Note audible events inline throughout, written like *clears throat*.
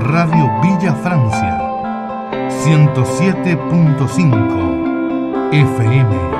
Radio Villa Francia, 107.5 FM.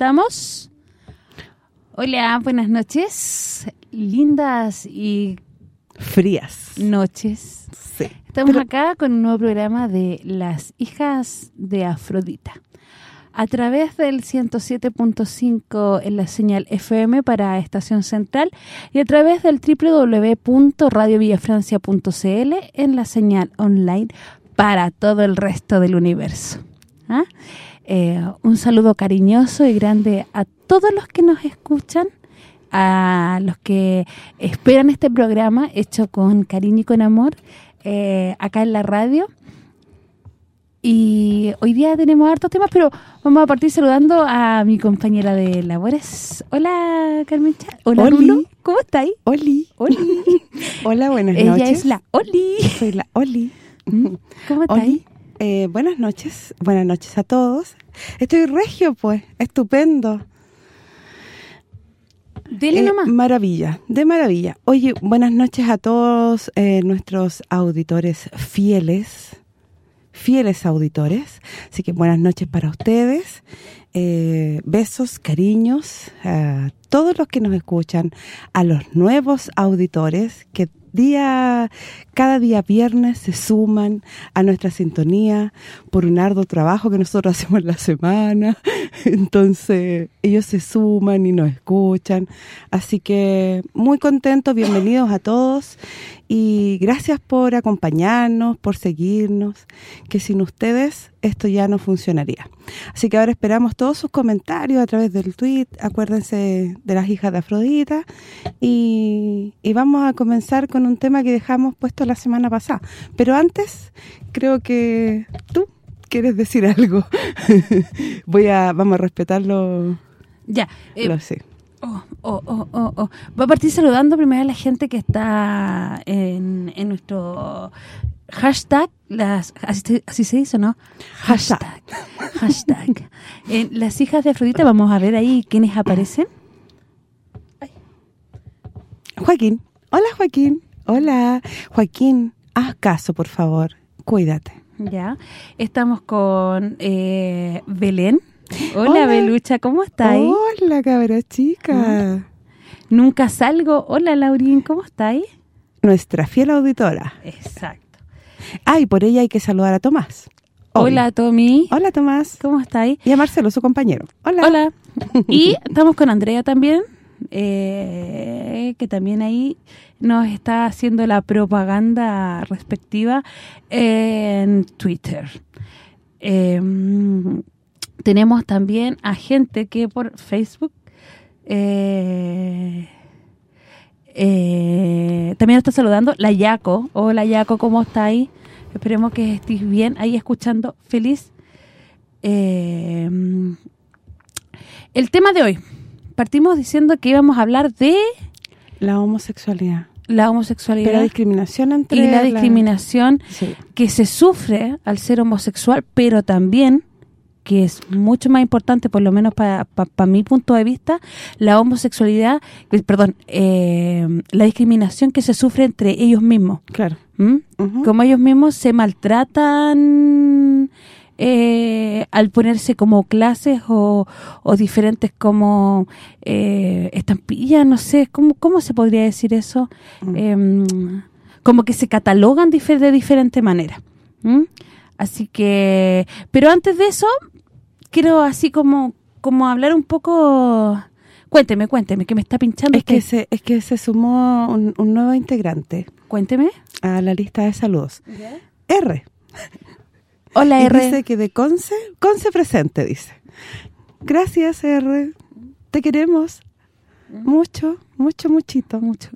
¿Estamos? Hola, buenas noches. Lindas y Frías. noches. Sí. Estamos Pero- acá con un nuevo programa de Las Hijas de Afrodita. A través del 107.5 en la señal FM para Estación Central y a través del www.radiovillafrancia.cl en la señal online para todo el resto del universo. ¿Ah? Eh, un saludo cariñoso y grande a todos los que nos escuchan, a los que esperan este programa hecho con cariño y con amor eh, acá en la radio. Y hoy día tenemos hartos temas, pero vamos a partir saludando a mi compañera de labores. Hola, Carmencha. Hola, Oli. Lulo. ¿Cómo estáis? Oli. Oli. *laughs* Hola, buenas Ella noches. es la Oli. Soy la Oli. ¿Cómo *laughs* estáis? Eh, buenas noches. Buenas noches a todos. Estoy regio, pues. Estupendo. Dele Eh, nomás. maravilla, de maravilla. Oye, buenas noches a todos eh, nuestros auditores fieles, fieles auditores. Así que buenas noches para ustedes. Eh, besos, cariños a todos los que nos escuchan, a los nuevos auditores que día cada día viernes se suman a nuestra sintonía por un arduo trabajo que nosotros *laughs* hacemos en la semana. Entonces, ellos se suman y nos escuchan. Así que muy contentos, bienvenidos a todos y gracias por acompañarnos, por seguirnos, que sin ustedes esto ya no funcionaría. Así que ahora esperamos todos sus comentarios a través del tweet, acuérdense de las hijas de Afrodita y, y vamos a comenzar con un tema que dejamos puesto la semana pasada. Pero antes, creo que tú quieres decir algo. *laughs* Voy a vamos a respetarlo, Ya. eh, lo sé. Oh, oh, oh, oh, oh. Voy a partir saludando primero a la gente que está en, en nuestro hashtag, las así, se- así se dice, ¿no? Hashtag. Hashtag. En las hijas de Afrodita, vamos a ver ahí quiénes aparecen. Joaquín. Hola, Joaquín. Hola. Joaquín, haz caso, por favor. Cuídate. Ya. Estamos con eh, Belén. Hola, Hola. Belucha, ¿cómo estáis? Hola, cabra chica. Nunca salgo. Hola, Laurín, ¿cómo estáis? Nuestra fiel auditora. Exacto. Ah, y por ella hay que saludar a Tomás. Hola, Tommy. Hola, Tomás. ¿Cómo estáis? Y a Marcelo, su compañero. Hola. Hola. *laughs* Y estamos con Andrea también, eh, que también ahí nos está haciendo la propaganda respectiva en Twitter. Eh, tenemos también a gente que por Facebook eh, eh, también está saludando la Yaco. Hola Yaco, ¿cómo estáis? Esperemos que estés bien ahí escuchando. Feliz. Eh, el tema de hoy. Partimos diciendo que íbamos a hablar de La homosexualidad. la homosexualidad la discriminación entre... y la discriminación Sí. que se sufre al ser homosexual, pero también, que es mucho más importante, por lo menos para mi punto de vista, la homosexualidad, eh, perdón, eh, la discriminación que se sufre entre ellos mismos. Claro. ¿Mm? Como ellos mismos se maltratan eh, al ponerse como clases o, o diferentes como eh, estampillas, no sé, ¿cómo, ¿cómo se podría decir eso? Mm. Em, como que se catalogan de diferente manera. ¿Mm? Así que, pero antes de eso, quiero así como como hablar un poco... Cuénteme, cuénteme, que me está pinchando Es que se, es que se sumó un, un nuevo integrante Cuénteme. a la lista de saludos. R. Hola, Y R. dice que de Conce, Conce presente, dice. Gracias, R. Te queremos. Mucho, mucho, muchito. Mucho.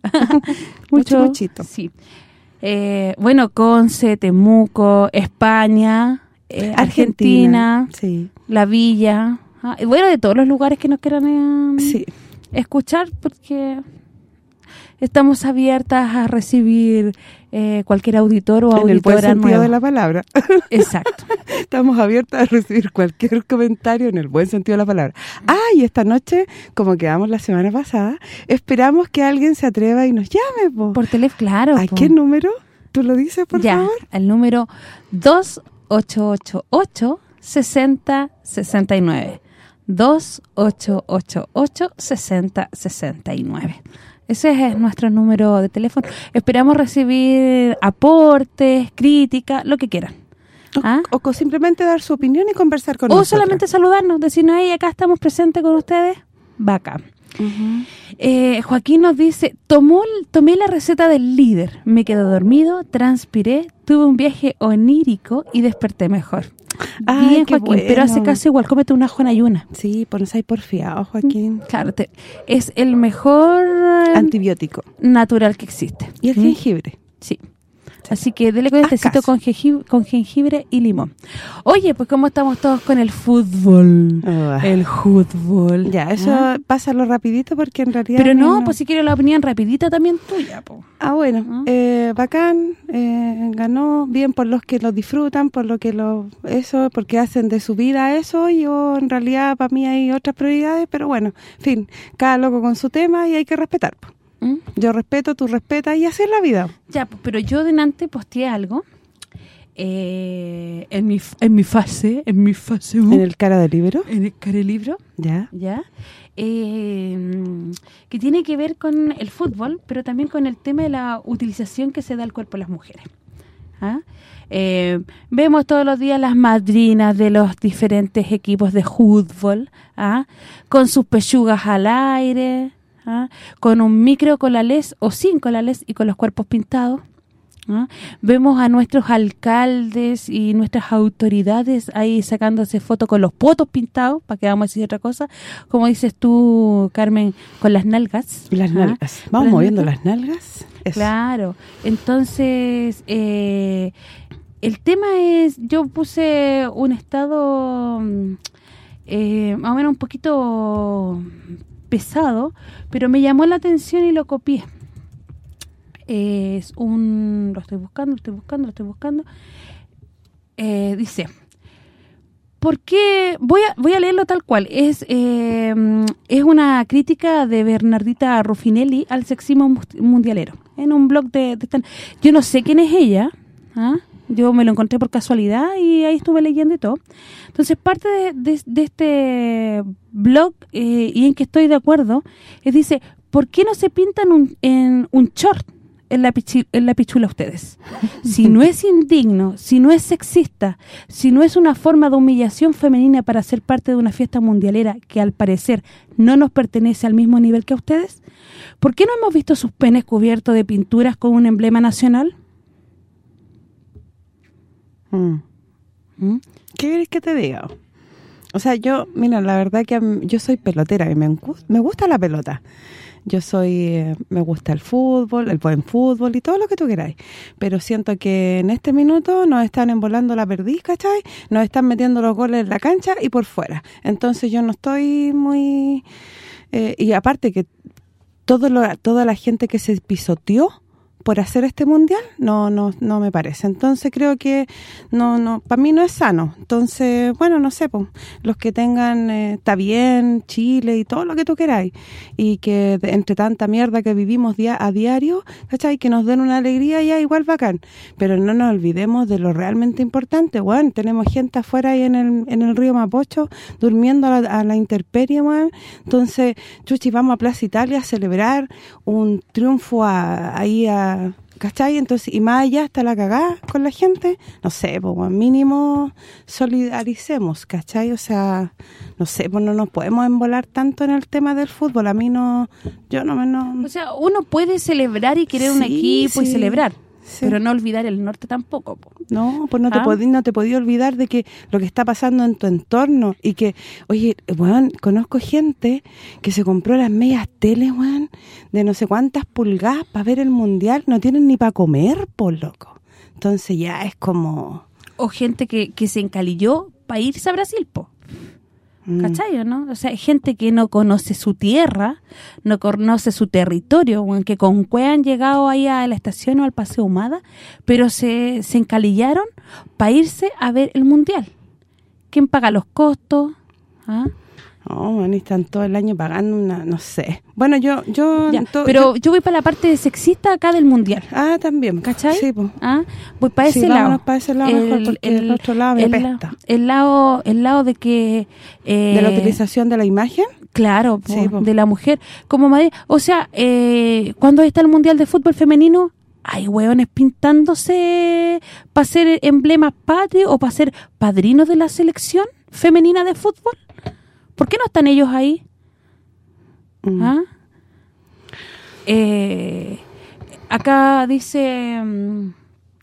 *laughs* Mucho, muchito. Sí. Eh, bueno, Conce, Temuco, España, eh, Argentina, Sí, La Villa. ah, y bueno, de todos los lugares que nos quieran eh, sí. escuchar, porque estamos abiertas a recibir eh, cualquier auditor o En el buen sentido nueva. de la palabra. *laughs* Exacto. Estamos abiertos a recibir cualquier comentario en el buen sentido de la palabra. Ah, y esta noche, como quedamos la semana pasada, esperamos que alguien se atreva y nos llame, po. Por teléfono, claro. ¿A po. qué número? ¿Tú lo dices, por ya, favor? el número 2888 6069 2888 6069 Ese es nuestro número de teléfono. Esperamos recibir aportes, críticas, lo que quieran. ¿Ah? O, o simplemente dar su opinión y conversar con O nosotros. solamente saludarnos, decirnos, ahí acá estamos presentes con ustedes. Bacán. Eh, Joaquín nos dice, Tomó, tomé la receta del líder, me quedé dormido, transpiré, tuve un viaje onírico y desperté mejor. Ay, Bien, Joaquín, pero hace bueno. caso igual, cómete un ajo en ayuna. Sí, pues no seas porfiado, Joaquín. Claro, te- es el mejor Antibiótico. natural que existe. Y el ¿Mm? jengibre. Sí. Así que dele con este con jengibre, con jengibre y limón. Oye, pues cómo estamos todos con el fútbol. Ah. El fútbol. Ya, eso ¿Ah? pásalo rapidito porque en realidad... Pero no, pues si quiero la opinión rapidita también tuya, po. Ah, bueno, ¿Ah? eh, bacán, eh, ganó bien por los que lo disfrutan, por lo que lo eso, porque hacen de su vida eso, yo en realidad para mí hay otras prioridades, pero bueno, en fin, cada loco con su tema y hay que respetar. po. ¿Mm? Yo respeto, tú respetas y así es la vida. Ya, pero yo delante posteé algo eh, en mi en mi fase, en mi fase En el cara del libro, en el carelibro, ya. ¿ya? Eh, que tiene que ver con el fútbol, pero también con el tema de la utilización que se da al cuerpo de las mujeres. ¿ah? Eh, vemos todos los días las madrinas de los diferentes equipos de fútbol, ¿ah? con sus pechugas al aire, ¿ah? con un micro colales o sin colales y con los cuerpos pintados. ¿ah? Vemos a nuestros alcaldes y nuestras autoridades ahí sacándose fotos con los potos pintados, para que vamos a decir otra cosa, como dices tú, Carmen, con las nalgas. Las ¿ah? nalgas. Vamos Las moviendo nalgas. las nalgas. Eso. Claro, entonces eh, el tema es, yo puse un estado mm, eh, más o menos un poquito pesado, pero me llamó la atención y lo copié. Es un, lo estoy buscando, lo estoy buscando, lo estoy buscando. Eh, dice, ¿por qué? Voy a, voy a leerlo tal cual. Es eh, es una crítica de Bernardita Ruffinelli al sexismo mu- mundialero. En un blog de... de yo no sé quién es ella. ¿ah? Yo me lo encontré por casualidad y ahí estuve leyendo y todo. Entonces, parte de, de- este blog, eh, y en que estoy de acuerdo, es dice, ¿por qué no se pintan un, en un short en la, pichi- en la pichula ustedes? Si no es indigno, si no es sexista, si no es una forma de humillación femenina para ser parte de una fiesta mundialera que al parecer no nos pertenece al mismo nivel que a ustedes, ¿por qué no hemos visto sus penes cubiertos de pinturas con un emblema nacional? Mm. ¿Mm? ¿Qué querés que te diga? O sea, yo, mira, la verdad que yo soy pelotera y me, me gusta la pelota. Yo soy, eh, me gusta el fútbol, el buen fútbol y todo lo que tú queráis. Pero siento que en este minuto nos están embolando la perdiz, ¿cachai? Nos están metiendo los goles en la cancha y por fuera. Entonces yo no estoy muy... eh, y aparte que todo lo- toda la gente que se pisoteó por hacer este mundial no no no me parece. Entonces creo que no no para mí no es sano. Entonces, bueno, no sé, pues, los que tengan eh, está bien, Chile y todo lo que tú queráis y que entre tanta mierda que vivimos día a diario, ¿cachai? Que nos den una alegría ya igual bacán, pero no nos olvidemos de lo realmente importante, bueno, tenemos gente afuera ahí en el, en el río Mapocho durmiendo a la, a la intemperie, weón. Entonces, chuchi, vamos a Plaza Italia a celebrar un triunfo a- ahí a, ¿cachai? Entonces, y más allá está la cagada con la gente, no sé, pues mínimo solidaricemos, ¿cachai? O sea, no sé, pues no nos podemos embolar tanto en el tema del fútbol, a mí no, yo no me... No, O sea, uno puede celebrar y querer un Sí, equipo y celebrar, Sí. pero no olvidar el norte tampoco. po. No, pues no te ¿Ah? podí, no te podía olvidar de que lo que está pasando en tu entorno y que, oye, weón, conozco gente que se compró las medias teles, weón, de no sé cuántas pulgadas para ver el mundial, no tienen ni para comer, por loco. Entonces ya es como... O gente que, que se encalilló para irse a Brasil, po. Mm, ¿Cachai, no? O sea, gente que no conoce su tierra, no conoce su territorio, que con cue han llegado ahí a la estación o al Paseo Humada, pero se, se encalillaron para irse a ver el Mundial. ¿Quién paga los costos? ¿Ah? No, weón, y están todo el año pagando una, no sé. Bueno, yo... yo Ya, pero yo- yo voy para la parte sexista acá del Mundial. ah, también. ¿Cachai? Sí, pues. ¿Ah? Voy para Sí, ese vámonos lado. pa' ese lado mejor, porque el otro lado me el, el lado el lado de que eh, De la utilización de la imagen. claro po, Sí, po. de la mujer como Madrid o sea eh, cuando está el mundial de fútbol femenino hay hueones pintándose para ser emblemas patrios o para ser padrinos de la selección femenina de fútbol ¿por qué no están ellos ahí? Mm. ¿Ah? Eh, acá dice mm,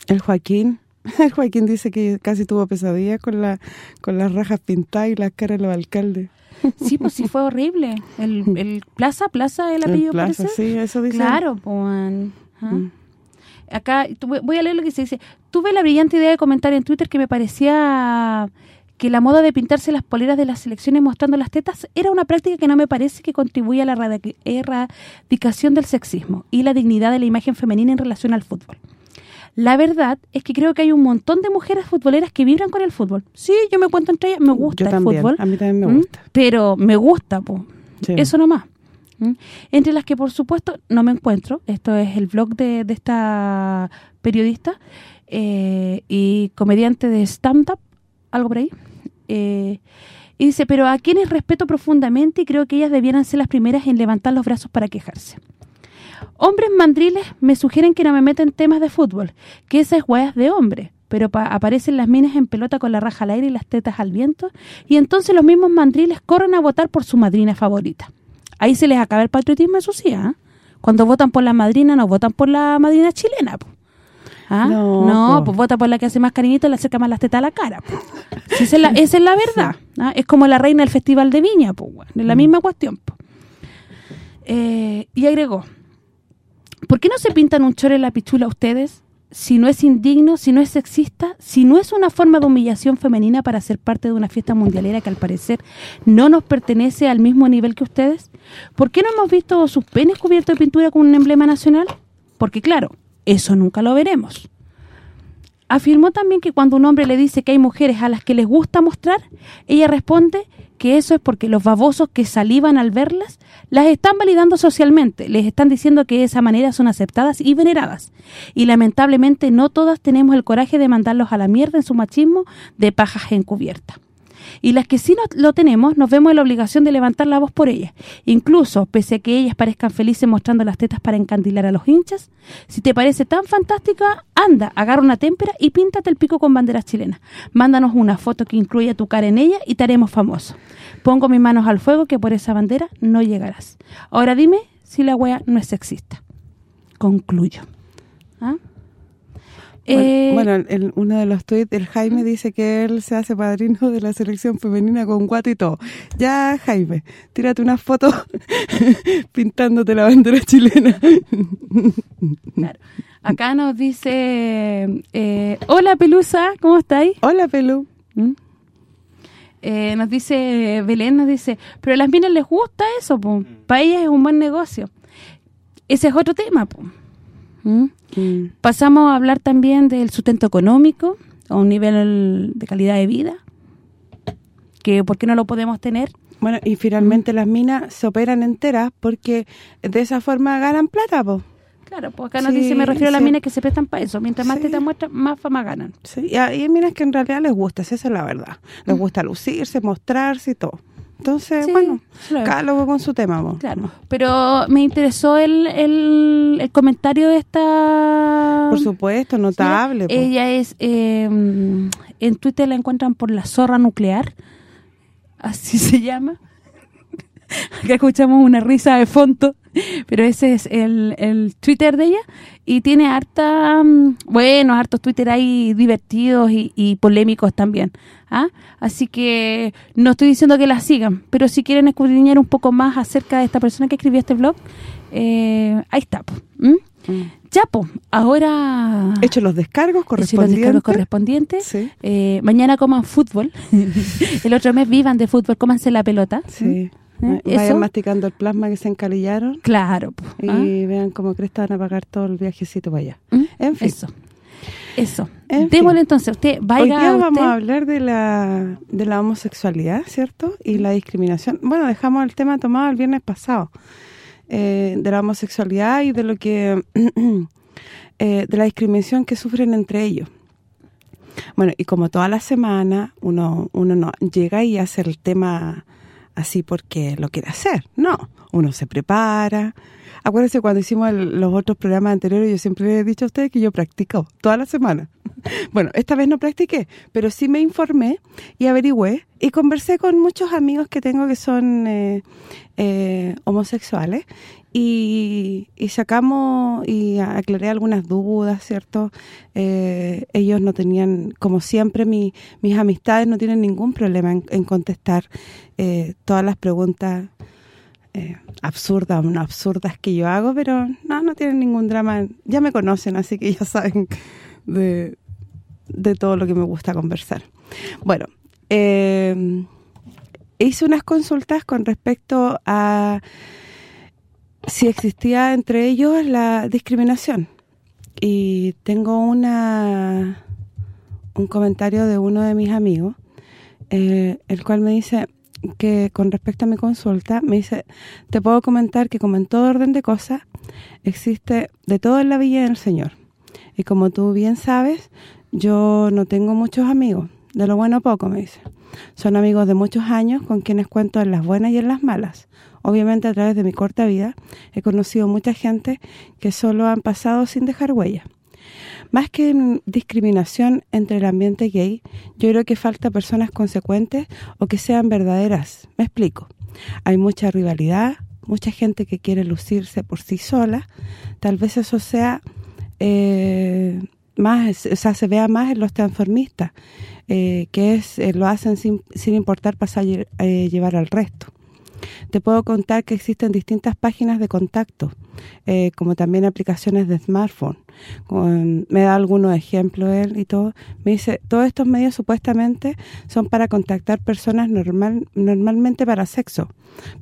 El Joaquín, *laughs* el Joaquín dice que casi tuvo pesadillas con la con las rajas pintadas y las caras de los alcaldes. *laughs* Sí, pues sí fue horrible. El, el Plaza, Plaza, el apellido plaza, parece. sí, eso dice. Claro, pues. Mm. Acá, voy a leer lo que se dice. Tuve la brillante idea de comentar en Twitter que me parecía que la moda de pintarse las poleras de las selecciones mostrando las tetas era una práctica que no me parece que contribuye a la erradic- erradicación del sexismo y la dignidad de la imagen femenina en relación al fútbol. La verdad es que creo que hay un montón de mujeres futboleras que vibran con el fútbol. Sí, yo me cuento entre ellas, me gusta Yo el también, fútbol. a mí también me ¿Mm? gusta. Pero me gusta, po. Sí. Eso nomás. ¿Mm? Entre las que, por supuesto, no me encuentro. Esto es el blog de, de esta periodista eh, y comediante de stand-up, algo por ahí. Eh, y dice, pero a quienes respeto profundamente y creo que ellas debieran ser las primeras en levantar los brazos para quejarse. Hombres mandriles me sugieren que no me meta en temas de fútbol, que esa es hueas de hombre, pero pa- aparecen las minas en pelota con la raja al aire y las tetas al viento, y entonces los mismos mandriles corren a votar por su madrina favorita. Ahí se les acaba el patriotismo, eso sí, ¿ah? Cuando votan por la madrina, no votan por la madrina chilena. ¿Ah? No, No, pues vota por la que hace más cariñito y le acerca más las tetas a la cara. Si esa, es la, esa es la verdad. ¿ah? Es como la reina del Festival de Viña, pues, es la misma cuestión. Eh, y agregó, ¿por qué no se pintan un chore en la pichula ustedes? Si no es indigno, si no es sexista, si no es una forma de humillación femenina para ser parte de una fiesta mundialera que al parecer no nos pertenece al mismo nivel que ustedes, ¿por qué no hemos visto sus penes cubiertos de pintura con un emblema nacional? Porque claro, eso nunca lo veremos. Afirmó también que cuando un hombre le dice que hay mujeres a las que les gusta mostrar, ella responde que eso es porque los babosos que salivan al verlas las están validando socialmente, les están diciendo que de esa manera son aceptadas y veneradas. Y lamentablemente no todas tenemos el coraje de mandarlos a la mierda en su machismo de pajas encubiertas. Y las que sí no lo tenemos, nos vemos en la obligación de levantar la voz por ellas. Incluso, pese a que ellas parezcan felices mostrando las tetas para encandilar a los hinchas, si te parece tan fantástica, anda, agarra una témpera y píntate el pico con banderas chilenas. Mándanos una foto que incluya tu cara en ella y te haremos famoso. Pongo mis manos al fuego que por esa bandera no llegarás. Ahora dime si la wea no es sexista. Concluyo. ¿Ah? Eh, Bueno, bueno, el- uno de los tweets, el Jaime dice que él se hace padrino de la selección femenina con guato y todo. Ya, Jaime, tírate una foto *laughs* pintándote la bandera chilena. Claro. Acá nos dice, eh, hola Pelusa, ¿cómo estáis? Hola, Pelu. ¿Mm? Eh, nos dice, Belén nos dice, pero a las minas les gusta eso, po. para ellas es un buen negocio. Ese es otro tema, po. ¿Mm? Mm. Pasamos a hablar también del sustento económico, a un nivel de calidad de vida, que ¿por qué no lo podemos tener? Bueno, y finalmente las minas se operan enteras porque de esa forma ganan plata, po. Claro, pues acá nos Sí, dice, me refiero a las minas que se prestan para eso. Mientras más Sí. te te muestran, más fama ganan. Sí, y hay minas que en realidad les gusta, esa es la verdad. Les gusta lucirse, mostrarse y todo. Entonces, Sí, bueno, claro. cada loco con su tema. po. Claro, pero me interesó el, el, el comentario de esta... Por supuesto, notable. Ella es, eh, en Twitter la encuentran por la zorra nuclear, así *laughs* se llama. Acá escuchamos una risa de fondo, *laughs* pero ese es el, el Twitter de ella. Y tiene harta, mm, bueno, hartos Twitter ahí divertidos y, y polémicos también. ¿ah? Así que no estoy diciendo que la sigan, pero si quieren escudriñar un poco más acerca de esta persona que escribió este blog, eh, ahí está. po, ¿m? Mm. Ya, po, ahora... Hecho los descargos Hice los correspondientes. descargos correspondientes. Sí. Eh, mañana coman fútbol. *laughs* el otro mes vivan de fútbol, cómanse la pelota. Sí. ¿Eh? Vayan Eso. masticando el plasma que se encalillaron Claro. po, y ¿ah? vean cómo Cresta van a pagar todo el viajecito para allá. ¿Mm? En fin. Eso. Eso. En Démosle fin. entonces, usted Hoy día usted. vamos a hablar de la de la homosexualidad, ¿cierto? Y la discriminación. Bueno, dejamos el tema tomado el viernes pasado. eh, de la homosexualidad y de lo que... *clears throat* eh, de la discriminación que sufren entre ellos. Bueno, y como toda la semana, uno uno no llega y hace el tema así porque lo quiere hacer. No, uno se prepara. Acuérdense cuando hicimos los otros programas anteriores, yo siempre he dicho a ustedes que yo practico toda la semana. *laughs* Bueno, esta vez no practiqué, pero sí me informé y averigüé y conversé con muchos amigos que tengo que son eh, eh, homosexuales y, y sacamos y aclaré algunas dudas, ¿cierto? Eh, ellos no tenían, como siempre, mi- mis amistades no tienen ningún problema en, en contestar eh, todas las preguntas absurdas o no absurdas que yo hago, pero no, no tienen ningún drama. Ya me conocen, así que ya saben de, de todo lo que me gusta conversar. Bueno, eh, hice unas consultas con respecto a si existía entre ellos la discriminación. Y tengo una un comentario de uno de mis amigos, eh, el cual me dice que con respecto a mi consulta, me dice, te puedo comentar que como en todo orden de cosas, existe de todo en la Villa del Señor. Y como tú bien sabes, yo no tengo muchos amigos, de lo bueno poco, me dice. Son amigos de muchos años con quienes cuento en las buenas y en las malas. Obviamente a través de mi corta vida he conocido mucha gente que solo han pasado sin dejar huella. Más que discriminación entre el ambiente gay, yo creo que falta personas consecuentes o que sean verdaderas. Me explico. Hay mucha rivalidad, mucha gente que quiere lucirse por sí sola. Tal vez eso sea eh, más, o sea, se vea más en los transformistas, eh, que es eh, lo hacen sin, sin importar pasar eh, llevar al resto. Te puedo contar que existen distintas páginas de contacto, eh, como también aplicaciones de smartphone. Con- me da algunos ejemplos él y todo. Me dice, todos estos medios supuestamente son para contactar personas normal normalmente para sexo,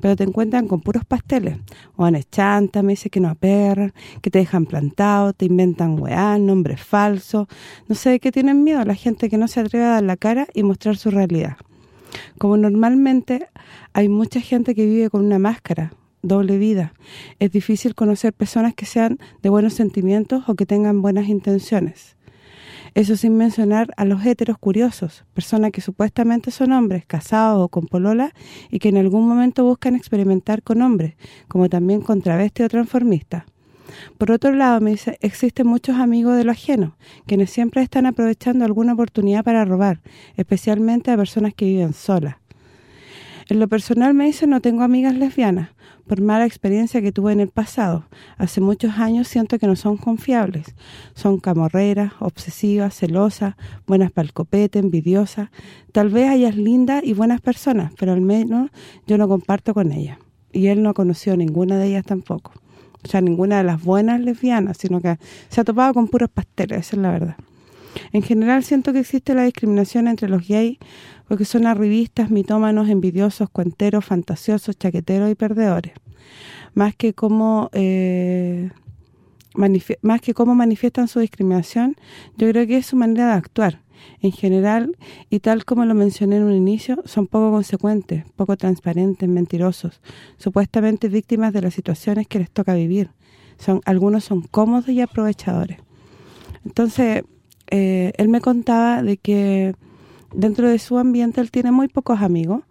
pero te encuentran con puros pasteles. O en chanta, me dice que no aperran, que te dejan plantado, te inventan weá, nombres falsos. No sé de qué tienen miedo la gente que no se atreve a dar la cara y mostrar su realidad. Como normalmente hay mucha gente que vive con una máscara, doble vida. Es difícil conocer personas que sean de buenos sentimientos o que tengan buenas intenciones. Eso sin mencionar a los heteros curiosos, personas que supuestamente son hombres, casados o con polola y que en algún momento buscan experimentar con hombres, como también con travesti o transformistas. Por otro lado, me dice, existen muchos amigos de lo ajeno, quienes siempre están aprovechando alguna oportunidad para robar, especialmente a personas que viven solas. En lo personal me dice, no tengo amigas lesbianas, por mala experiencia que tuve en el pasado. Hace muchos años siento que no son confiables. Son camorreras, obsesivas, celosas, buenas para el copete, envidiosas. Tal vez ellas lindas y buenas personas, pero al menos yo no comparto con ellas. Y él no ha conocido ninguna de ellas tampoco. O sea, ninguna de las buenas lesbianas, sino que se ha topado con puros pasteles, esa es la verdad. En general siento que existe la discriminación entre los gays porque son arribistas, mitómanos, envidiosos, cuenteros, fantasiosos, chaqueteros y perdedores. Más que cómo eh, más que cómo manifiestan su discriminación, yo creo que es su manera de actuar. En general, y tal como lo mencioné en un inicio, son poco consecuentes, poco transparentes, mentirosos, supuestamente víctimas de las situaciones que les toca vivir. son Algunos son cómodos y aprovechadores. Entonces, eh, él me contaba de que dentro de su ambiente él tiene muy pocos amigos,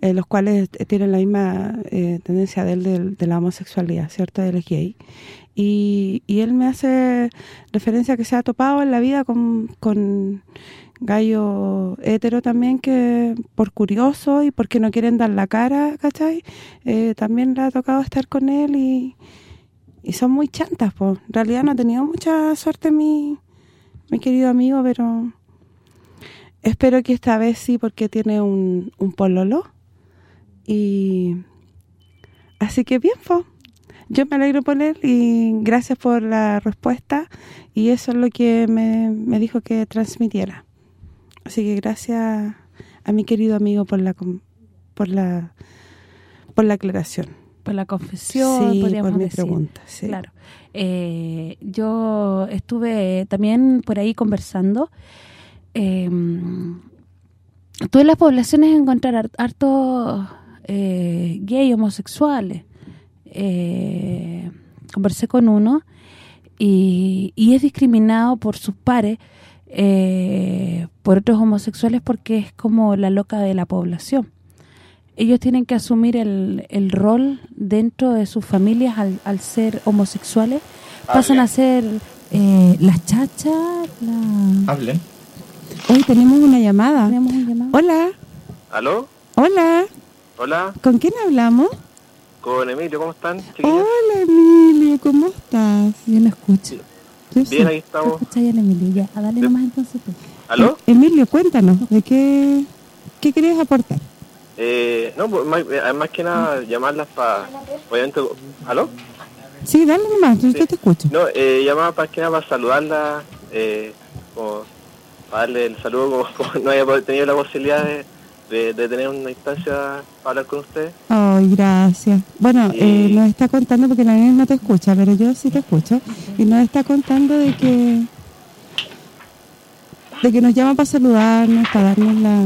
eh, los cuales tienen la misma eh, tendencia de, él, de, la homosexualidad, ¿cierto? Él es gay. Y, él me hace referencia que se ha topado en la vida con, con gallo hetero también que por curioso y porque no quieren dar la cara, ¿cachai? Eh, también le ha tocado estar con él y, son muy chantas, pues. En realidad no ha tenido mucha suerte mi, mi querido amigo, pero espero que esta vez sí porque tiene un, un pololo y así que bien, fue. Yo me alegro por él y gracias por la respuesta y eso es lo que me, me dijo que transmitiera. Así que gracias a mi querido amigo por la por la por la aclaración. Por la confesión, sí, podríamos por mi decir. pregunta, sí. Claro. Eh, yo estuve también por ahí conversando. Eh, tú en las poblaciones encontrar hartos eh, gay homosexuales. Eh, conversé con uno y, y, es discriminado por sus pares, eh, por otros homosexuales porque es como la loca de la población. Ellos tienen que asumir el, el rol dentro de sus familias al, al ser homosexuales. Pasan Hablen. a ser eh, las chachas, la... Hablen. Hoy tenemos una llamada. ¿Tenemos un llamado? Hola, ¿Aló? hola. Hola, ¿Con quién hablamos? Con Emilio, ¿cómo están? Hola, Emilio, ¿cómo estás? Yo no escucho. Yo Bien, ahí estamos. Escucha ya, Emilio, ya. A darle Sí. nomás entonces tú. ¿Aló? Eh, Emilio, cuéntanos, ¿de qué, qué querías aportar? Eh, no, pues, más, eh, más que nada llamarlas para... Obviamente... ¿Aló? Sí, dale nomás, yo te escucho. No, eh, llamaba más que nada para saludarla, eh, como para darle el saludo, como, *laughs* como no había tenido la posibilidad de, de, de tener una instancia para hablar con ustedes. Ay, gracias. Bueno, Y- eh, nos está contando, porque la niña no te escucha, pero yo sí te escucho, y nos está contando de que de que nos llama para saludarnos, para darnos la,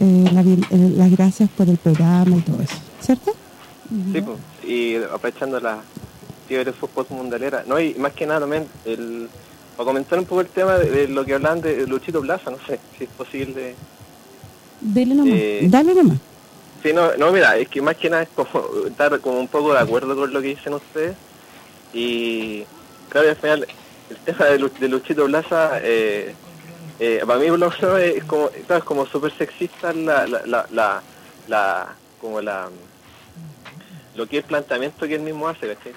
eh, la eh, las gracias por el programa y todo eso, ¿cierto? Sí, pues, y aprovechando la fiebre postmundialera. No, y más que nada también, el, para comentar un poco el tema de, de lo que hablan de Luchito Plaza, no sé si es posible... Dele nomás. Eh, Dale nomás. Sí, no, no, mira, es que más que nada es como *laughs* estar como un poco de acuerdo con lo que dicen ustedes. Y claro, al final, el tema de, Lu- de Luchito Plaza, eh, eh, para mí por lo menos es como, claro, es como súper sexista la, la, la, la, la- como la, lo que es el planteamiento que él mismo hace, ¿cachai?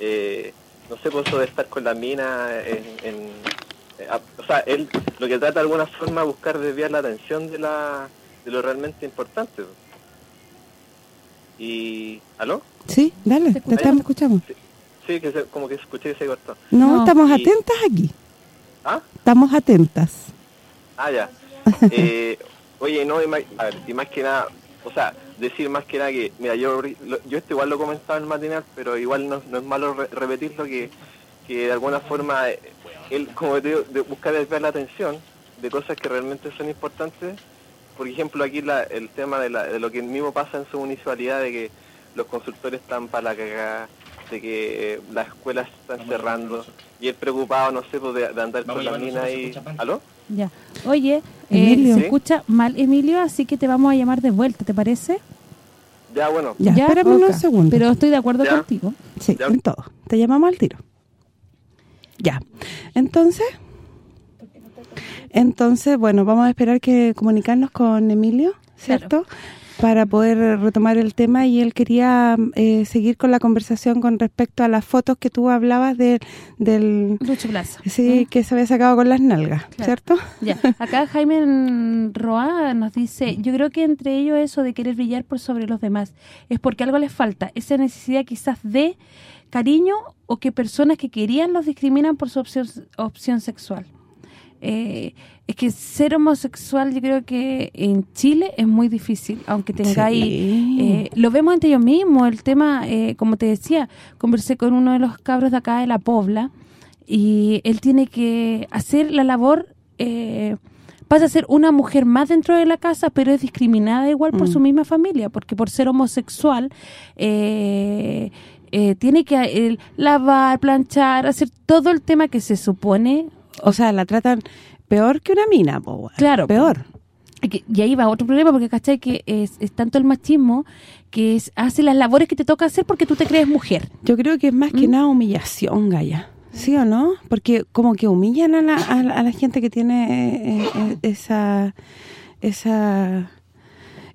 Eh, no sé, por eso de estar con la mina en... en- o sea, él lo que trata de alguna forma es buscar desviar la atención de la de lo realmente importante. Y... ¿Aló? Sí, dale, te, escuchamos. estamos escuchando. Sí, que se- como que escuché que se cortó. No, No. estamos Y- atentas aquí, ¿Ah? estamos atentas. Ah, ya. *laughs* Eh, oye, no, y más, a ver, y más que nada, o sea, decir más que nada que, mira, yo lo- yo esto igual lo comentaba en el matinal, pero igual no, no es malo re- repetirlo que, que de alguna forma eh, él, como te digo, de buscar desviar la atención de cosas que realmente son importantes. Por ejemplo, aquí la, el tema de, la, de lo que mismo pasa en su municipalidad, de que los consultores están para la cagada, de que eh, las escuelas están cerrando, y él preocupado, no sé, pues, de, de andar con la mina ahí. ¿Aló? Ya. Oye, Emilio. eh, ¿Sí? escucha mal, Emilio, así que te vamos a llamar de vuelta, ¿te parece? Ya, bueno. Ya, espérame Ok. unos segundos. Pero estoy de acuerdo Ya. contigo. Sí, Ya. en todo. Te llamamos al tiro. Ya. Entonces, entonces, bueno, vamos a esperar que comunicarnos con Emilio, ¿cierto? Para poder retomar el tema y él quería eh, seguir con la conversación con respecto a las fotos que tú hablabas de, del... Lucho Plaza. Sí, ¿Mm? que se había sacado con las nalgas, Claro. ¿cierto? Ya, acá Jaime Roa nos dice, yo creo que entre ellos eso de querer brillar por sobre los demás es porque algo les falta, esa necesidad quizás de cariño o que personas que querían los discriminan por su opción, opción sexual. Eh, es que ser homosexual yo creo que en Chile es muy difícil, aunque tengáis... Sí. eh, lo vemos entre ellos mismos, el tema, eh, como te decía, conversé con uno de los cabros de acá de La Pobla y él tiene que hacer la labor, eh, pasa a ser una mujer más dentro de la casa, pero es discriminada igual por Mm. su misma familia, porque por ser homosexual eh, eh, tiene que eh, lavar, planchar, hacer todo el tema que se supone O sea, la tratan peor que una mina, po. Claro. Peor. Y ahí va otro problema, porque ¿cachai? Que es, es tanto el machismo que es hace las labores que te toca hacer porque tú te crees mujer. Yo creo que es más ¿Mm? que nada humillación, Gaya. ¿Sí o no? Porque como que humillan a la, a la, a la gente que tiene eh, eh, esa esa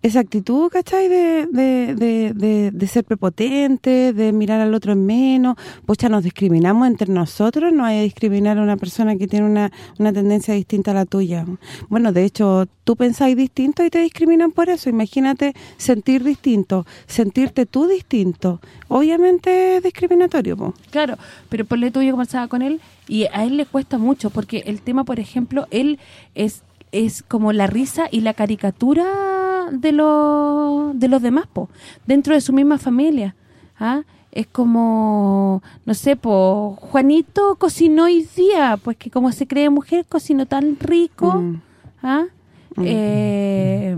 esa actitud, ¿cachai? De, de, de, de, de ser prepotente, de mirar al otro en menos. Pucha, nos discriminamos entre nosotros, no hay que discriminar a una persona que tiene una, una tendencia distinta a la tuya. Bueno, de hecho, tú pensáis distinto y te discriminan por eso. Imagínate sentir distinto, sentirte tú distinto. Obviamente es discriminatorio, po. Claro, pero por lo tú yo conversaba con él y a él le cuesta mucho porque el tema, por ejemplo, él es es como la risa y la caricatura de los de los demás, po, dentro de su misma familia. ¿ah? Es como, no sé, po, Juanito cocinó hoy día, pues que como se cree mujer, cocinó tan rico. Mm. ¿ah? Eh,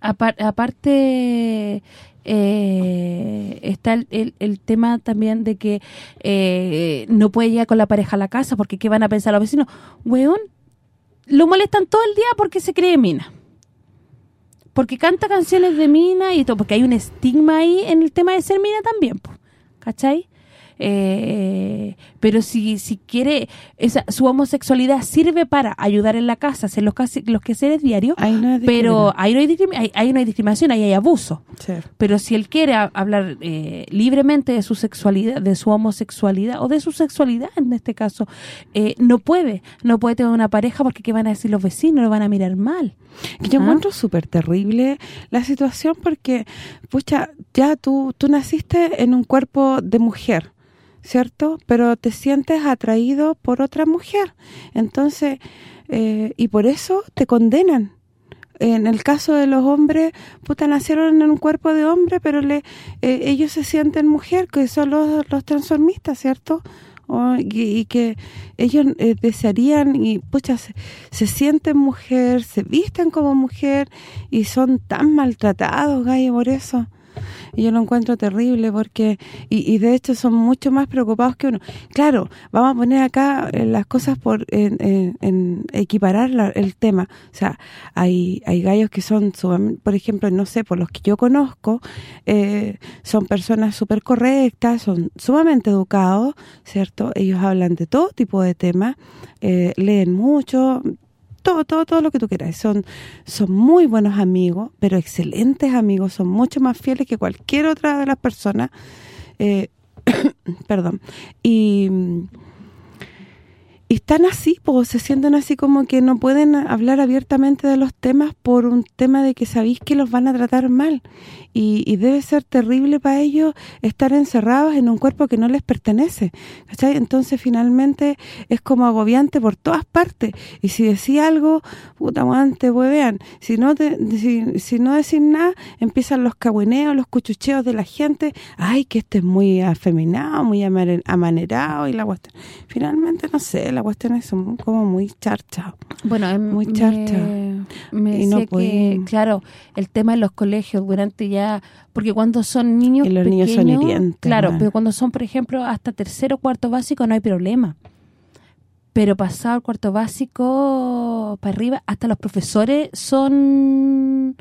apar- aparte eh, está el, el- el tema también de que eh, no puede llegar con la pareja a la casa porque qué van a pensar los vecinos weón lo molestan todo el día porque se cree mina porque canta canciones de mina y todo porque hay un estigma ahí en el tema de ser mina también po, ¿cachai? Eh, pero si si quiere esa su homosexualidad sirve para ayudar en la casa hacer los casi- los quehaceres diarios no pero ahí no hay, ahí- ahí no hay discriminación, ahí hay abuso. Sí. Pero si él quiere ha- hablar eh, libremente de su sexualidad, de su homosexualidad o de su sexualidad en este caso, eh, no puede, no puede tener una pareja porque qué van a decir los vecinos, lo van a mirar mal. Que Yo ¿Ah? encuentro súper terrible la situación porque, pucha, ya tú, tú naciste en un cuerpo de mujer, ¿cierto? Pero te sientes atraído por otra mujer. Entonces, eh, y por eso te condenan. En el caso de los hombres, puta, nacieron en un cuerpo de hombre, pero le eh, ellos se sienten mujer, que son los, los transformistas, ¿cierto? Y, que ellos eh, desearían y pucha se, se sienten mujer, se visten como mujer y son tan maltratados, Gaya, por eso. Y yo lo encuentro terrible porque y, y de hecho son mucho más preocupados que uno. Claro, vamos a poner acá eh, las cosas por en, equiparar la- el tema. O sea, hay hay gallos que son, por ejemplo, no sé, por los que yo conozco, eh, son personas súper correctas, son sumamente educados, ¿cierto? Ellos hablan de todo tipo de temas, eh, leen mucho, todo, todo, todo lo que tú quieras. Son son muy buenos amigos, pero excelentes amigos, son mucho más fieles que cualquier otra de las personas. Eh, *coughs* perdón. Y están así, pues se sienten así como que no pueden hablar abiertamente de los temas por un tema de que sabéis que los van a tratar mal. Y, y debe ser terrible para ellos estar encerrados en un cuerpo que no les pertenece. ¿cachai? Entonces, finalmente, es como agobiante por todas partes. Y si decís algo, puta, weón, te huevean. Si no te, si, si no decís nada, empiezan los cagüineos, los cuchucheos de la gente. Ay, que este es muy afeminado, muy amanerado y la cuestión. Finalmente, no sé, la cuestión es como muy charcha. Bueno, em, Muy me- charcha. Me, Y no decía que, pueden. claro, el tema de los colegios durante ya... Porque cuando son niños Y los niños son pequeños, hirientes, Claro, pero cuando son, por ejemplo, hasta tercero o cuarto básico no hay problema. Pero pasado el cuarto básico para arriba, hasta los profesores son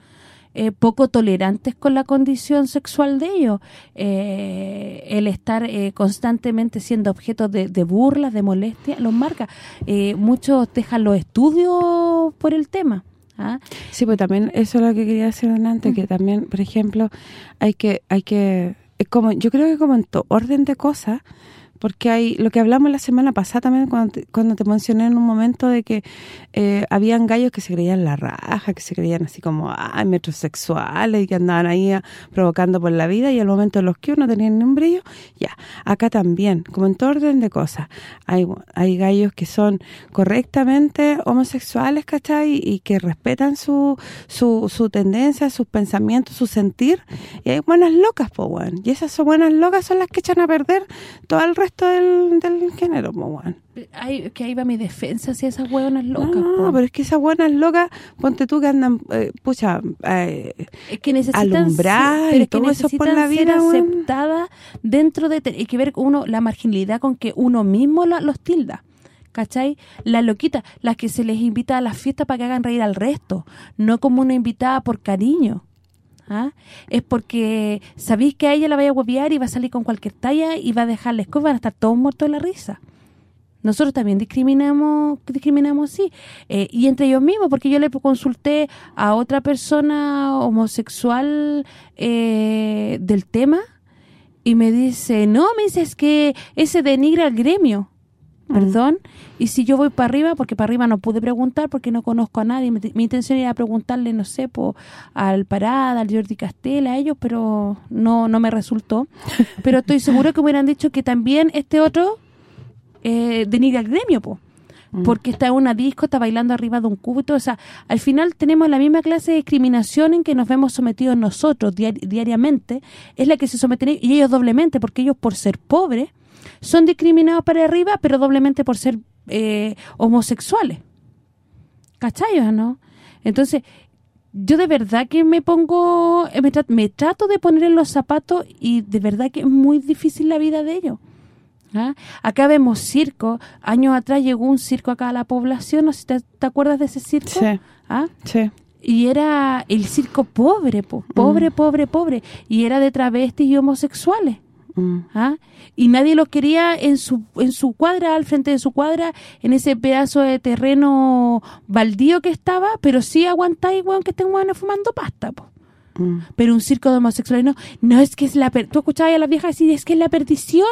eh, poco tolerantes con la condición sexual de ellos. Eh, el estar eh, constantemente siendo objeto de, de burlas, de molestia, los marca. Eh, muchos dejan los estudios por el tema. ¿ah? Sí, pues también eso es lo que quería decir delante, que también, por ejemplo, hay que hay que como yo creo que como en todo orden de cosas, porque hay lo que hablamos la semana pasada también cuando te, cuando te mencioné en un momento de que eh, habían gallos que se creían la raja, que se creían así como ay, metrosexuales y que andaban ahí ah, provocando por la vida y al momento en los que uno tenía ni un brillo, ya, acá también, como en todo orden de cosas. Hay hay gallos que son correctamente homosexuales, ¿cachai? Y que respetan su, su, su tendencia, sus pensamientos, su sentir. Y hay buenas locas, po. Y esas son buenas locas son las que echan a perder todo el resto del, del género. Ay, que ahí va mi defensa si esas hueonas locas. no, po. pero es que esas buenas locas, ponte tú que andan, eh, pucha, eh, es que necesitan alumbrar ser- y todo eso por la vida, weón. aceptadas dentro de hay que ver uno la marginalidad con que uno mismo la- los tilda ¿cachai? Las loquitas, las que se les invita a las fiestas para que hagan reír al resto, no como una invitada por cariño. ¿Ah? Es porque sabéis que a ella la vaya a guapiar y va a salir con cualquier talla y va a dejarles cosas, van a estar todos muertos de la risa. Nosotros también discriminamos discriminamos sí eh, y entre ellos mismos, porque yo le consulté a otra persona homosexual eh, del tema y me dice, no, me dice, es que ese denigra al gremio. Perdón, y si yo voy para arriba, porque para arriba no pude preguntar porque no conozco a nadie, mi, mi intención era preguntarle, no sé, po, al Parada, al Jordi Castela, a ellos, pero no no me resultó. *laughs* Pero estoy seguro que me hubieran dicho que también este otro eh, denigra al gremio, po. Porque está en una disco, está bailando arriba de un todo. O sea, al final tenemos la misma clase de discriminación en que nos vemos sometidos nosotros diari- diariamente. Es la que se someten y ellos doblemente, porque ellos por ser pobres son discriminados para arriba, pero doblemente por ser eh, homosexuales. ¿Cachai o no? Entonces, yo de verdad que me pongo, eh, me trato de poner en los zapatos y de verdad que es muy difícil la vida de ellos. ¿Ah? Acá vemos circo, años atrás llegó un circo acá a la población, no sé si te, te acuerdas de ese circo. Sí. ¿Ah? Sí. Y era el circo pobre, po, pobre, pobre, pobre, y era de travestis y homosexuales. Mm. ¿ah? Y nadie los quería en su en su cuadra, al frente de su cuadra, en ese pedazo de terreno baldío que estaba, pero sí aguantáis, weón, que estén weones fumando pasta, po. Mm. Pero un circo de homosexuales no, no es que es la... per- Tú escuchabas a las viejas decir, es que es la perdición.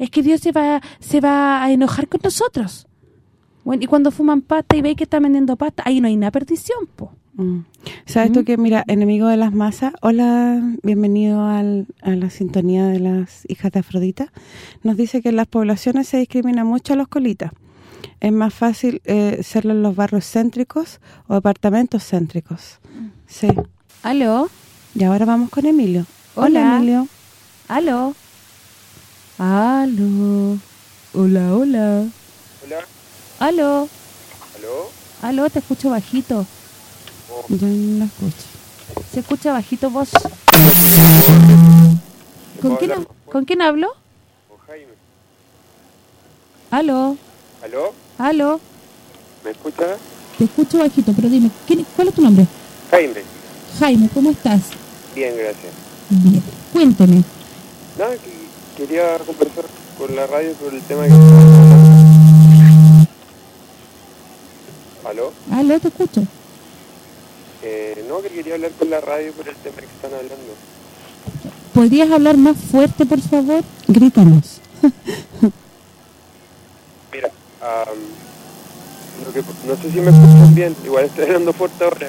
Es que Dios se va se va a enojar con nosotros. Bueno, y cuando fuman pasta y veis que están vendiendo pasta, ahí no hay nada perdición, po. Mm. ¿Sabes tú que, mira, enemigo de las masas? Hola, bienvenido al, a la sintonía de las hijas de Afrodita. Nos dice que en las poblaciones se discrimina mucho a los colitas. Es más fácil eh, serlo en los barrios céntricos o departamentos céntricos. Sí. ¿Aló? Y ahora vamos con Emilio. Hola, Hola. Emilio. ¿Aló? ¿Aló? Hola, hola. Hola, ¿Aló? ¿aló? ¿Aló? Te escucho bajito. Yo no la escucho. ¿Se escucha bajito vos? ¿Te ¿Con quién, hablar ¿Con quién hablo? con Jaime? ¿Aló? ¿Aló? ¿Aló? ¿Me escuchas? Te escucho bajito, pero dime, ¿quién- ¿cuál es tu nombre? Jaime. Jaime, ¿cómo estás? Bien, gracias. Bien. Cuénteme. Que quería conversar con la radio sobre el tema que estamos hablando. ¿Aló? Aló, te escucho. Eh, no, que quería hablar con la radio por el tema que están hablando. ¿Podrías hablar más fuerte, por favor? Grítanos. *laughs* Mira, am, lo que, no sé si me escuchan bien, igual estoy hablando fuerte ahora.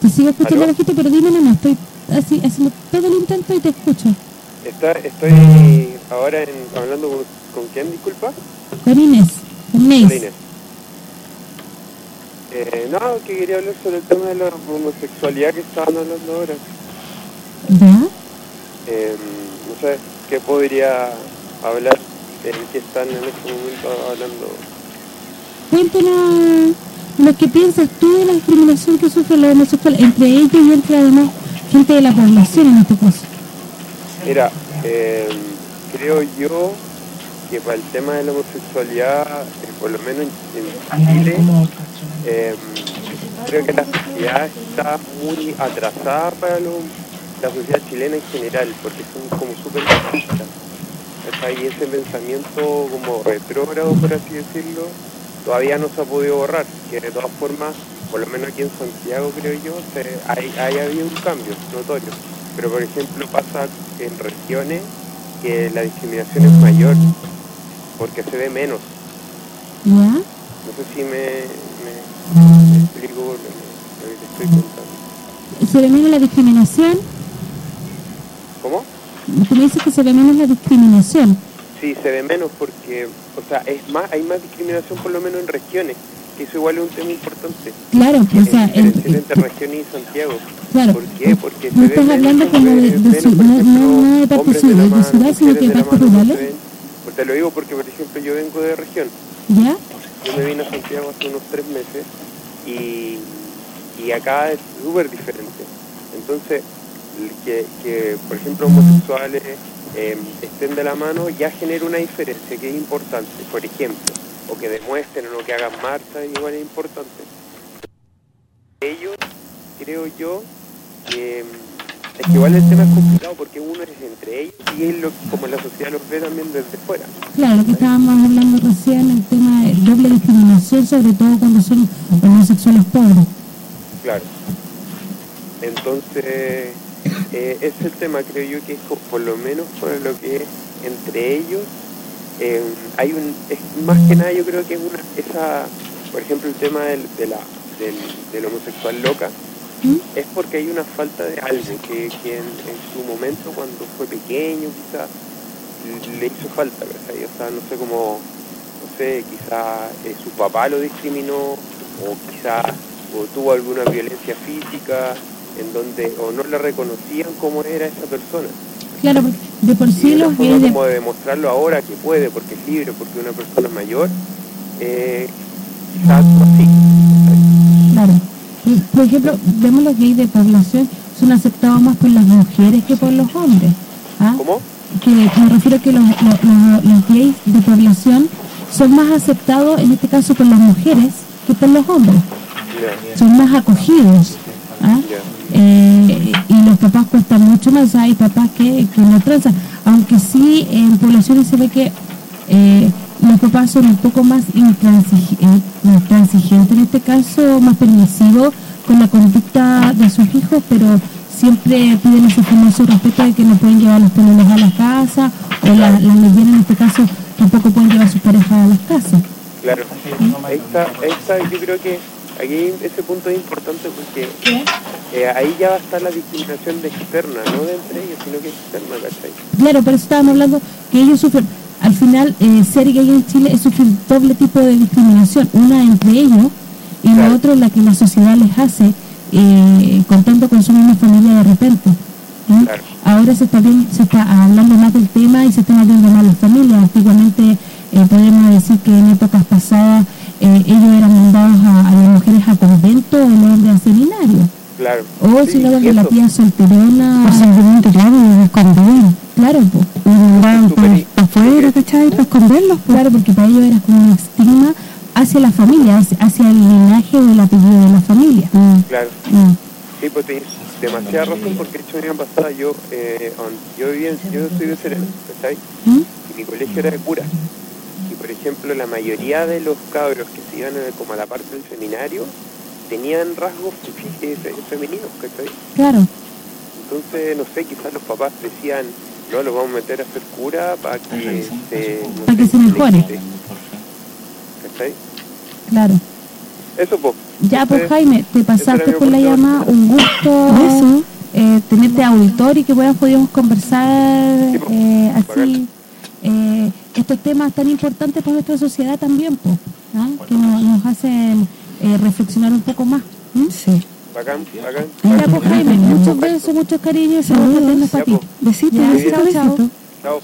Te sigo escuchando bajito, pero dime nomás. Estoy así, haciendo todo el intento y te escucho. Está, estoy ahora en, hablando con, con quién, disculpa. Con Inés. Con. Eh, no, que quería hablar sobre el tema de la homosexualidad que estaban hablando ahora. ¿Ya? Eh, no sé qué podría hablar en qué están en este momento hablando. Cuéntanos lo que piensas tú de la discriminación que sufren los homosexuales, entre ellos y entre además gente de la población en este caso. Mira, eh, creo yo que para el tema de la homosexualidad, eh, por lo menos en, en Chile, eh, creo que la sociedad está muy atrasada para lo- la sociedad chilena en general, porque son como súper machistas. Hay ese pensamiento como retrógrado, por así decirlo, todavía no se ha podido borrar, que de todas formas, por lo menos aquí en Santiago, creo yo, se, hay, hay habido un cambio notorio. Pero, por ejemplo, pasa en regiones que la discriminación es mayor, porque se ve menos. ¿Ya? No sé si me, me, me explico lo que, lo que te estoy contando. ¿Se ve menos la discriminación? ¿Cómo? Tú me dices que se ve menos la discriminación. Sí, se ve menos porque, o sea, es más, hay más discriminación por lo menos en regiones, que eso igual es un tema importante. Claro, o sea, Es el- diferencia entre regiones y Santiago. claro. ¿Por qué? Porque No estás hablando como de- de ciudad, por no- no de parte ciudad- la de ciudad, sino que de se ven. Pues te lo digo porque, por ejemplo, yo vengo de región. ¿Ya? Yo me vine a Santiago hace unos tres meses y, y acá es súper diferente. Entonces, que, que, por ejemplo, homosexuales eh, estén de la mano ya genera una diferencia que es importante, por ejemplo, o que demuestren o que hagan marcha, igual es importante. Ellos, creo yo, que es que igual el tema es complicado porque uno es entre ellos y es lo como la sociedad los ve también desde fuera. Claro, lo que estábamos hablando recién, el tema de doble discriminación, sobre todo cuando son homosexuales pobres. Claro. Entonces, eh, ese es el tema, creo yo, que es por lo menos por lo que es entre ellos, eh, hay un, es más que nada yo creo que es una, esa, por ejemplo, el tema del, de la, del, del homosexual loca, ¿Mm? es porque hay una falta de algo que, que en, en su momento, cuando fue pequeño, quizás le hizo falta. O sea, no sé cómo, no sé, quizás su papá lo discriminó, o quizás o tuvo alguna violencia física, en donde o no le reconocían cómo era esa persona. Claro, de por sí los forma de como de demostrarlo ahora que puede, porque es libre, porque una persona mayor, eh, así. Claro. Y, Por ejemplo, vemos los gays de población son aceptados más por las mujeres que por los hombres. ¿ah? ¿Cómo? Que me refiero a que los, los, los- los gays de población son más aceptados, en este caso, por las mujeres que por los hombres. Son más acogidos. ¿Ah? Eh, y los papás cuestan mucho más, hay papás que, que no transan, aunque sí en poblaciones se ve que eh, los papás son un poco más eh, intransigentes en este caso, más permisivos con la conducta de sus hijos, pero siempre piden ese famoso respeto de que no pueden llevar los pelones a la casa, o la- las lesbianas en este caso tampoco pueden llevar sus parejas a las casas. Claro. Ahí está, ahí está, yo creo que aquí ese punto es importante porque eh, ahí ya va a estar la discriminación de externa, no de entre ellos, sino que externa, ¿cachai? Claro, por eso estábamos hablando que ellos sufren, al final, eh, ser gay en Chile es sufrir doble tipo de discriminación, una entre ellos y la Claro. otra la que la sociedad les hace, eh, contando con su misma familia de repente. ¿eh? Claro. Ahora se está, bien, se está hablando más del tema y se están abriendo más las familias. Antiguamente eh, podemos decir que en épocas pasadas eh, ellos eran mandados a, a las mujeres a convento o los hombres a seminario. Claro. O Sí, si no, donde la tía solterona... Por simplemente, claro, y esconder. Claro, pues. Y mandaban para afuera, ¿cachai? Para esconderlos. pues. Claro, porque para ellos era como un estigma hacia la familia, hacia, el linaje o el apellido de la familia. Mm. Claro. Mm. Sí, pues tienes demasiada razón porque de hecho el año pasado yo, eh, yo vivía en, yo soy de Serena, ¿cachai? ¿Mm? Y mi colegio era de cura. Por ejemplo la mayoría de los cabros que se iban a- como a la parte del seminario tenían rasgos fe- fe- femeninos, ¿cachai? Claro, Entonces, no sé, quizás los papás decían, no, lo vamos a meter a ser cura para que se... no Para que sé, se mejore. ¿Cachai? claro. Eso, pues. Ya, pues Jaime, te pasaste por la llamada, un gusto Eso. eh, tenerte auditor y que podamos, podíamos conversar eh, así eh, estos temas tan importantes para nuestra sociedad también, pues, ¿ah? que nos, nos hacen eh, reflexionar un poco más. Sí. Bacán, bacán. Ya, pues Jaime, muchos besos, muchos cariños y saludos fraternos para Ya, ti. pues. Besito, Ya, besito, chao, chao. Chao.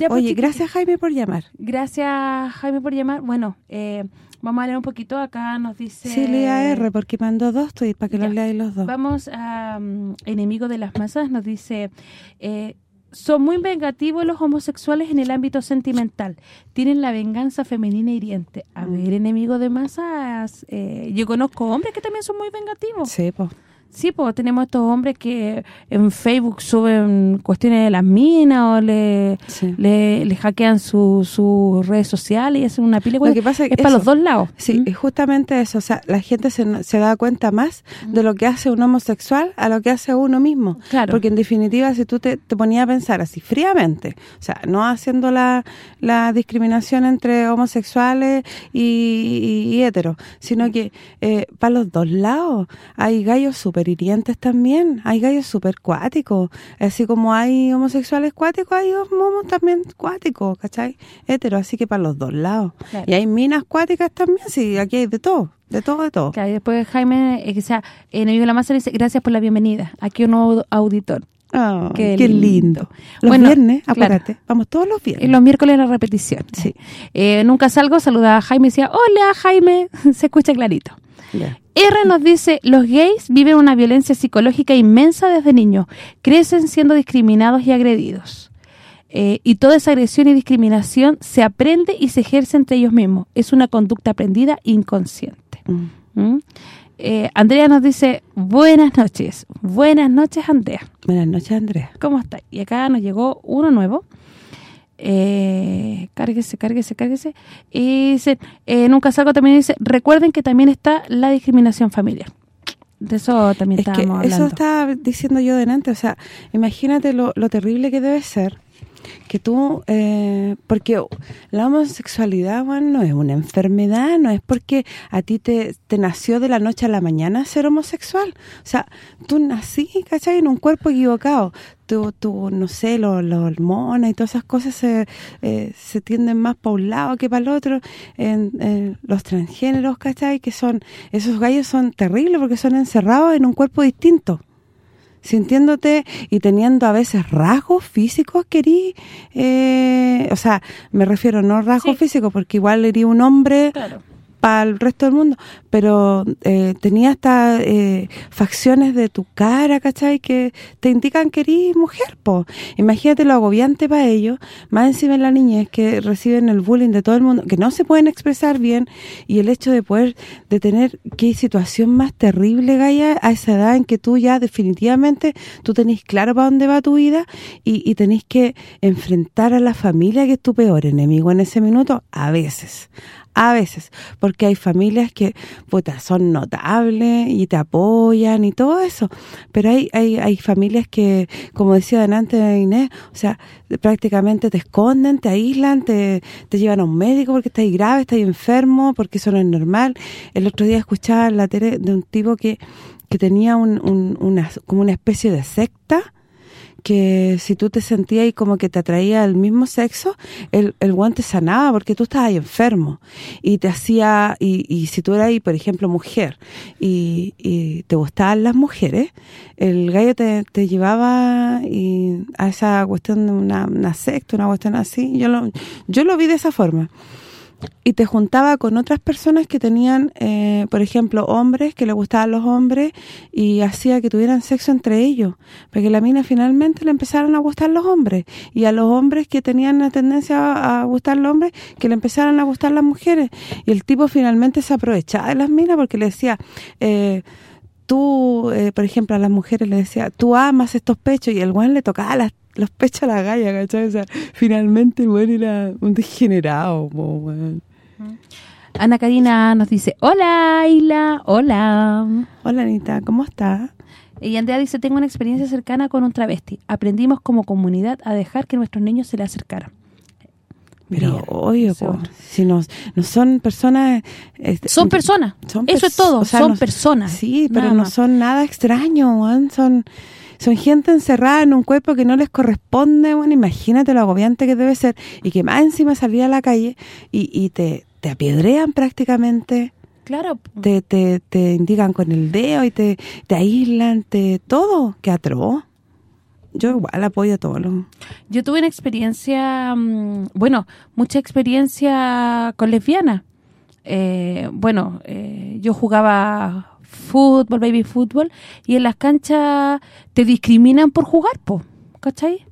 Ya, pues, Oye, gracias Jaime por llamar. Gracias, Jaime, por llamar. Bueno, eh, vamos a leer un poquito. Acá nos dice... Sí, lea R porque mandó dos tweets para que Ya. los leáis los dos. Vamos a mm, Enemigo de las Masas, nos dice... eh, son muy vengativos los homosexuales en el ámbito sentimental. Tienen la venganza femenina hiriente. A Mm. ver, enemigo de masas, eh, yo conozco hombres que también son muy vengativos. Sí, pues. Sí, pues tenemos estos hombres que en Facebook suben cuestiones de las minas o le, Sí. le, le hackean sus su redes sociales y hacen una pila. Lo que pasa es es para los dos lados. Sí, ¿Mm? es justamente eso, o sea, la gente se, se da cuenta más de lo que hace un homosexual a lo que hace uno mismo. Claro. Porque en definitiva, si tú te, te ponías a pensar así fríamente, o sea, no haciendo la, la discriminación entre homosexuales y, y, y heteros, sino que eh, para los dos lados hay gallos súper hirientes también, hay gallos súper cuáticos, así como hay homosexuales cuáticos, hay homos también cuáticos, ¿cachai? Heteros, así que para los dos lados. Claro. Y hay minas cuáticas también, sí, aquí hay de todo, de todo, de todo. Claro, y después Jaime, eh, que sea enemigo de la masa, dice, gracias por la bienvenida. Aquí un nuevo auditor. Ah, Qué qué, lindo. lindo. Los Bueno, viernes, claro. acuérdate, vamos todos los Y viernes. los miércoles la repetición. Sí. Eh, nunca salgo, saluda a Jaime y decía, hola Jaime, *laughs* se escucha clarito. Ya. R nos dice, los gays viven una violencia psicológica inmensa desde niños, crecen siendo discriminados y agredidos. Eh, y toda esa agresión y discriminación se aprende y se ejerce entre ellos mismos. Es una conducta aprendida inconsciente. Mm. ¿Mm? Eh, Andrea nos dice, buenas noches. Buenas noches, Andrea. Buenas noches, Andrea. ¿Cómo está? Y acá nos llegó uno nuevo. Eh, cárguese, cárguese, cárguese. Y dice, eh, nunca salgo también dice, recuerden que también está la discriminación familiar. De eso también Es que estábamos eso hablando. estaba diciendo yo delante, o sea, imagínate lo, lo terrible que debe ser que tú, eh, porque la homosexualidad, no es una enfermedad, no es porque a ti te, te nació de la noche a la mañana ser homosexual. O sea, tú nací, ¿cachai? En un cuerpo equivocado. Tú, tú no sé, los, los hormonas y todas esas cosas se, eh, se tienden más para un lado que para el otro. En los transgéneros, ¿cachai? Que son, esos gallos son terribles porque son encerrados en un cuerpo distinto sintiéndote y teniendo a veces rasgos físicos que erí, eh, o sea, me refiero no rasgos Sí. físicos, porque igual erí un hombre Claro. Para el resto del mundo, pero eh, tenía hasta eh, facciones de tu cara, ¿cachai? Que te indican que eres mujer, po. Imagínate lo agobiante para ellos, más encima en la niñez que reciben el bullying de todo el mundo, que no se pueden expresar bien, y el hecho de poder, de tener, qué situación más terrible, Gaia, a esa edad en que tú ya definitivamente, tú tenés claro para dónde va tu vida, y, y tenés que enfrentar a la familia, que es tu peor enemigo en ese minuto, a veces a veces, porque hay familias que puta, son notables y te apoyan y todo eso, pero hay hay hay familias que, como decía delante Inés, o sea, prácticamente te esconden, te aíslan, te, te llevan a un médico porque estás grave, estás enfermo, porque eso no es normal. El otro día escuchaba la tele de un tipo que que tenía un, un- una como una especie de secta que si tú te sentías ahí como que te atraía el mismo sexo, el, el guante te sanaba porque tú estabas ahí enfermo. Y te hacía, y, y si tú eras ahí, por ejemplo, mujer y, y te gustaban las mujeres, el gallo te, te llevaba y a esa cuestión de una, una secta, una cuestión así, yo lo, yo lo vi de esa forma y te juntaba con otras personas que tenían, eh, por ejemplo, hombres, que le gustaban los hombres, y hacía que tuvieran sexo entre ellos, porque la mina finalmente le empezaron a gustar los hombres, y a los hombres que tenían la tendencia a, gustar los hombres, que le empezaron a gustar las mujeres, y el tipo finalmente se aprovechaba de las minas porque le decía... Eh, tú, eh, por ejemplo, a las mujeres le decía, tú amas estos pechos, y el güey le tocaba las- los pechos a la galla, ¿cachai? O sea, finalmente el güey era un degenerado, po. Ana Karina nos dice, hola Isla, hola. Hola, Anita, ¿cómo estás? Y Andrea dice, tengo una experiencia cercana con un travesti. Aprendimos como comunidad a dejar que nuestros niños se le acercaran. Pero, po, hombre. si no, no son personas... este, Son personas, son eso es todo, o sea, son no- personas. Sí, pero no más. son nada extraño, weón, son son gente encerrada en un cuerpo que no les corresponde, bueno, imagínate lo agobiante que debe ser y que más encima salir a la calle y, y te, te apiedrean prácticamente, Claro, te, te, te indican con el dedo y te, te aíslan, te todo, que atroz. Yo igual apoyo todo lo... Yo tuve una experiencia, mm, bueno, mucha experiencia con lesbianas. Eh, bueno, eh, yo jugaba fútbol, baby fútbol, y en las canchas te discriminan por jugar, po, ¿cachai?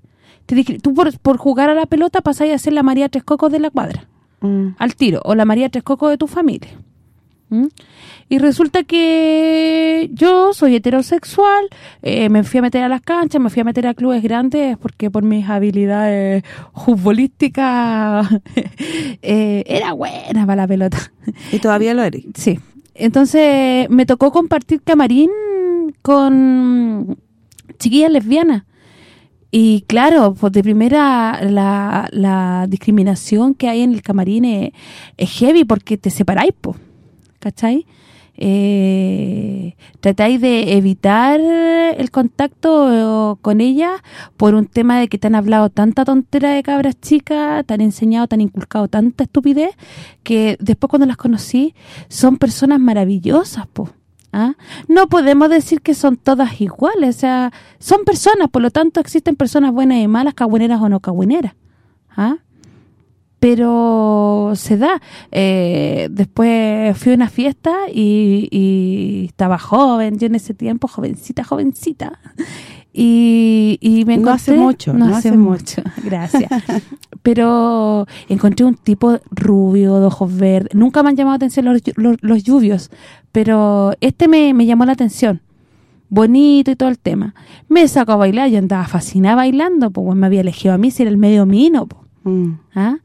Te tú por, por jugar a la pelota pasáis a ser la María Tres Cocos de la cuadra, Mm. al tiro, o la María Tres Cocos de tu familia. ¿Mm? Y resulta que yo soy heterosexual, eh, me fui a meter a las canchas, me fui a meter a clubes grandes porque por mis habilidades futbolísticas *laughs* eh, era buena para la pelota. Y todavía lo eres. Sí. Entonces me tocó compartir camarín con chiquillas lesbianas. Y claro, pues de primera la, la discriminación que hay en el camarín es, heavy porque te separáis, pues. ¿Cachai? Eh, tratáis de evitar el contacto con ella por un tema de que te han hablado tanta tontera de cabras chicas, te han enseñado, te han inculcado tanta estupidez, que después cuando las conocí son personas maravillosas, po. ¿ah? No podemos decir que son todas iguales, o sea, son personas, por lo tanto existen personas buenas y malas, cagüineras o no cagüineras. ¿ah? Pero se da. Eh, después fui a una fiesta y, y estaba joven, yo en ese tiempo, jovencita, jovencita. Y, y me encontré... No hace mucho, No, no hace, hace mucho, *laughs* gracias. Pero encontré un tipo rubio, de ojos verdes. Nunca me han llamado la atención los, los, los lluvios, pero este me, me llamó la atención. Bonito y todo el tema. Me sacó a bailar, yo andaba fascinada bailando, pues me había elegido a mí si era el medio mino, pues. Mm. ¿Ah?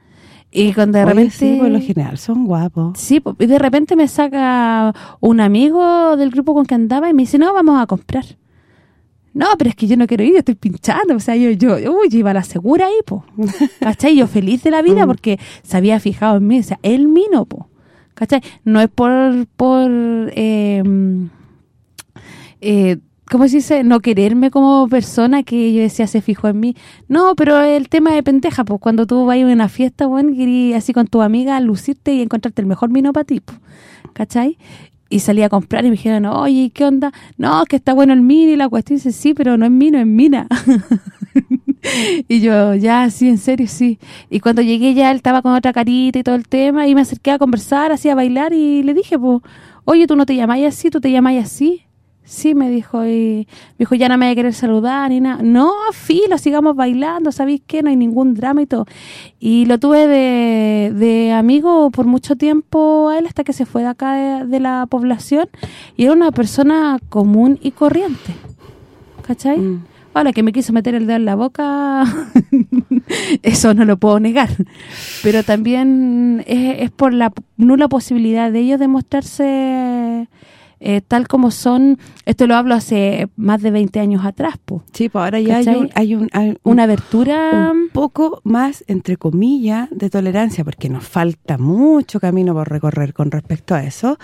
Y cuando de Oye, repente... sí, por lo general son guapos. Sí, y de repente me saca un amigo del grupo con que andaba y me dice, no, vamos a comprar. No, pero es que yo no quiero ir, yo estoy pinchando. O sea, yo, yo, uy, yo iba a la segura ahí, po. *laughs* ¿Cachai? Yo feliz de la vida porque se había fijado en mí. O sea, él mino, po. ¿Cachai? No es por, por eh, eh, ¿cómo se dice? No quererme como persona que yo decía se fijó en mí. No, pero el tema de pendeja, pues cuando tú vas a una fiesta, bueno, así con tu amiga lucirte y encontrarte el mejor vino para ti, po, ¿cachai? Y salí a comprar y me dijeron, oye, ¿qué onda? No, que está bueno el mini y la cuestión. dice, sí, pero no es mino, es mina. *laughs* y yo, ya, sí, en serio, sí. Y cuando llegué ya él estaba con otra carita y todo el tema y me acerqué a conversar, así a bailar y le dije, pues, oye, tú no te llamáis así, tú te llamáis así. Sí, me dijo, y me dijo, ya no me voy a querer saludar ni nada. No, filo, sigamos bailando, ¿sabéis qué? No hay ningún drama y todo. Y lo tuve de, de amigo por mucho tiempo a él hasta que se fue de acá de, de la población y era una persona común y corriente. ¿Cachai? Mm. Ahora que me quiso meter el dedo en la boca, *laughs* eso no lo puedo negar. Pero también es, es por la nula posibilidad de ellos de mostrarse eh, tal como son, esto lo hablo hace más de 20 años atrás, po. Sí, pues ahora ya hay un, hay un, hay un- Una abertura... un poco más, entre comillas, de tolerancia, porque nos falta mucho camino por recorrer con respecto a eso,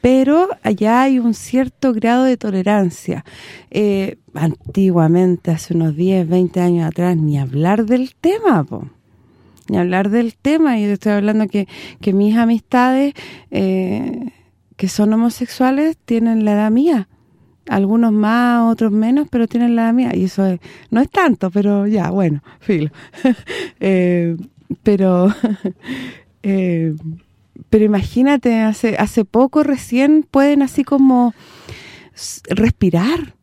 pero allá hay un cierto grado de tolerancia. Eh, antiguamente, hace unos 10, 20 años atrás, ni hablar del tema, po. Ni hablar del tema, y yo estoy hablando que, que mis amistades eh, que son homosexuales tienen la edad mía. Algunos más, otros menos, pero tienen la edad mía. Y eso es- no es tanto, pero ya, bueno, filo. *laughs* Eh, pero *laughs* eh, pero imagínate, hace hace poco recién pueden así como respirar,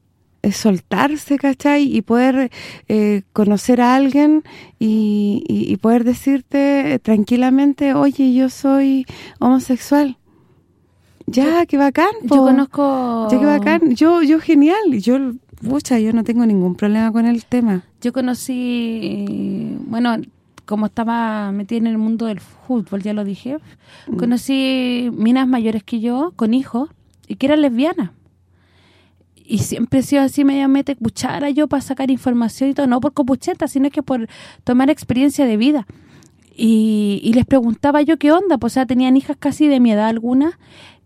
eh, soltarse, ¿cachai? Y poder eh, conocer a alguien y- y poder decirte tranquilamente, oye, yo soy homosexual. Ya, qué bacán, Yo conozco... Ya, qué bacán. Yo, yo genial. Yo, pucha, yo no tengo ningún problema con el tema. Yo conocí, bueno, como estaba metida en el mundo del fútbol, ya lo dije, Mm. conocí minas mayores que yo, con hijos, y que eran lesbianas. Y siempre he sido así medio mete cuchara yo para sacar información y todo, no por copucheta, sino que por tomar experiencia de vida. Y, y les preguntaba yo qué onda, pues o sea, tenían hijas casi de mi edad algunas,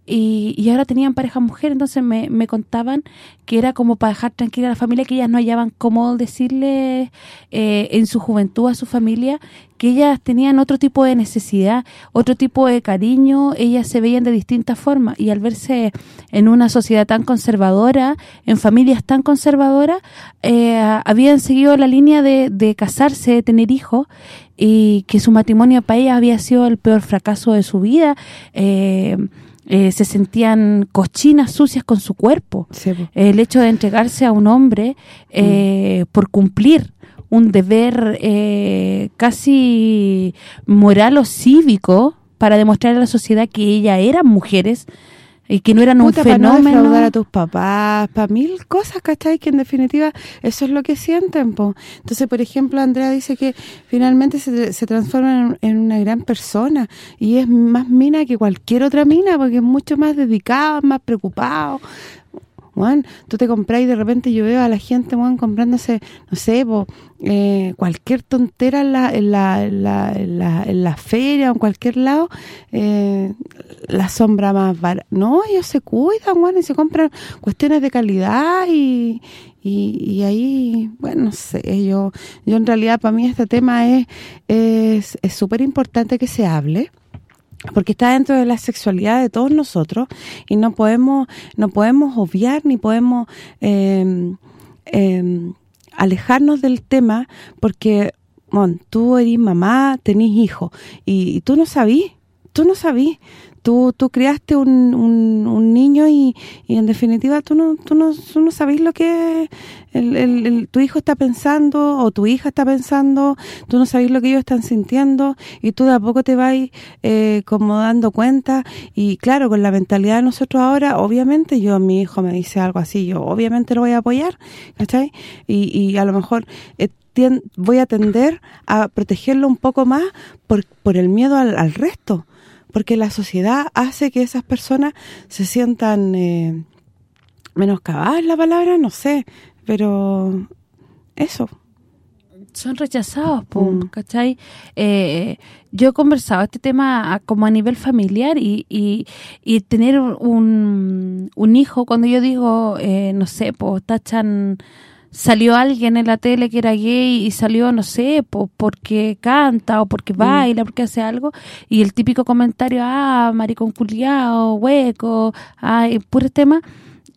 y, y ahora tenían pareja mujer, entonces me, me contaban que era como para dejar tranquila a la familia, que ellas no hallaban cómo decirle eh, en su juventud a su familia que ellas tenían otro tipo de necesidad, otro tipo de cariño, ellas se veían de distintas formas. Y al verse en una sociedad tan conservadora, en familias tan conservadoras, eh, habían seguido la línea de, de casarse, de tener hijos y que su matrimonio para ellas había sido el peor fracaso de su vida, eh, eh, se sentían cochinas, sucias con su cuerpo. Sí. El hecho de entregarse a un hombre eh, por cumplir un deber eh, casi moral o cívico para demostrar a la sociedad que ellas eran mujeres y que no eran Puta, un para no fenómeno. defraudar a tus papás, para mil cosas, ¿cachai? Que en definitiva eso es lo que sienten, po. Entonces, por ejemplo, Andrea dice que finalmente se, se transforma en, en una gran persona y es más mina que cualquier otra mina porque es mucho más dedicado, más preocupado. Juan, tú te compras y de repente yo veo a la gente, Juan, comprándose, no sé, eh, cualquier tontera en la, en la, en la, en la, en la feria o en cualquier lado, eh, la sombra más barata. No, ellos se cuidan, Juan, y se compran cuestiones de calidad y, y, y ahí, bueno, no sé, yo yo en realidad para mí este tema es es es súper importante que se hable porque está dentro de la sexualidad de todos nosotros y no podemos no podemos obviar ni podemos eh, eh, alejarnos del tema porque bueno, tú eres mamá, tenés hijos y, y tú no sabís, tú no sabís. Tú, tú criaste un, un, un niño y, y, en definitiva tú no tú no, tú no sabés lo que el, el, el, tu hijo está pensando o tu hija está pensando, tú no sabés lo que ellos están sintiendo y tú de a poco te vas eh, como dando cuenta y claro, con la mentalidad de nosotros ahora, obviamente yo, mi hijo me dice algo así, yo obviamente lo voy a apoyar, ¿cachai? Y, y a lo mejor... Eh, voy a tender a protegerlo un poco más por, por el miedo al, al resto porque la sociedad hace que esas personas se sientan eh, menoscabadas, la palabra, no sé, pero eso. Son rechazados, mm. ¿cachai? Eh, yo he conversado este tema como a nivel familiar y, y, y tener un, un, hijo, cuando yo digo, eh, no sé, pues tachan salió alguien en la tele que era gay y salió, no sé, porque canta o porque mm. baila, porque hace algo, y el típico comentario, ah, maricón culiao, hueco, ay, puro tema,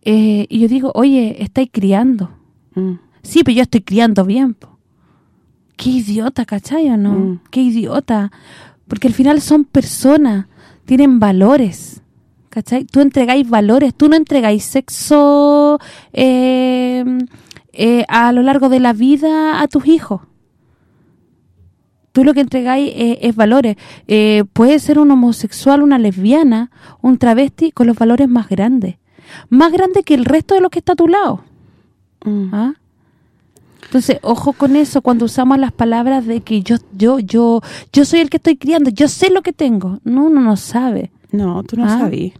eh, y yo digo, oye, estáis criando. Mm. Sí, pero yo estoy criando bien, po. Qué idiota, ¿cachai o no? Mm. Qué idiota. Porque al final son personas, tienen valores, ¿cachai? Tú entregáis valores, tú no entregáis sexo... Eh, eh, a lo largo de la vida a tus hijos. Tú lo que entregáis eh, es valores. Puede ser un homosexual, una lesbiana, un travesti con los valores más grandes. Más grandes que el resto de lo que está a tu lado. Mm. ¿Ah? Entonces, ojo con eso cuando usamos las palabras de que yo yo yo yo soy el que estoy criando, yo sé lo que tengo. No, uno no sabe. No, tú no ¿Ah? sabes.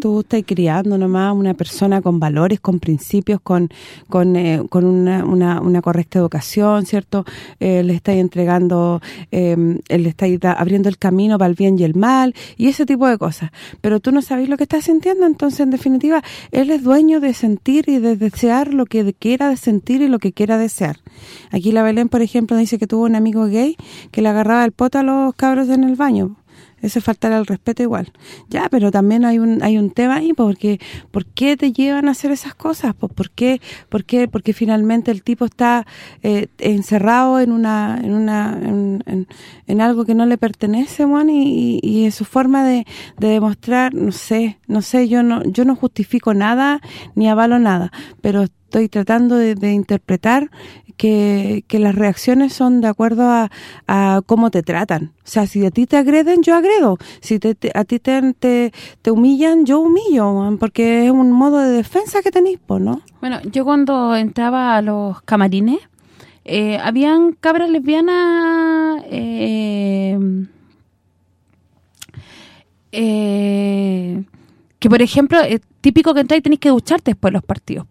Tú estás criando nomás una persona con valores, con principios, con con, eh, con una, una, correcta educación, ¿cierto? Eh, le estás entregando, eh, le estás abriendo el camino para el bien y el mal, y ese tipo de cosas. Pero tú no sabes lo que estás sintiendo, entonces, en definitiva, él es dueño de sentir y de desear lo que quiera sentir y lo que quiera desear. Aquí la Belén, por ejemplo, dice que tuvo un amigo gay que le agarraba el poto a los cabros en el baño eso es faltar al respeto igual. Ya, pero también hay un hay un tema ahí, porque ¿por qué te llevan a hacer esas cosas? ¿Por qué? ¿Por qué? Porque finalmente el tipo está eh, encerrado en una en una en, en, algo que no le pertenece, Juan, y, y, su forma de, de, demostrar, no sé, no sé, yo no yo no justifico nada ni avalo nada, pero estoy tratando de, interpretar que, que, las reacciones son de acuerdo a, a, cómo te tratan. O sea, si a ti te agreden, yo agredo. Si te, a ti te, te, humillan, yo humillo, porque es un modo de defensa que tenéis, ¿no? Bueno, yo cuando entraba a los camarines, eh, habían cabras lesbianas... Eh, eh, que, por ejemplo, es típico que entráis y tenéis que ducharte después de los partidos,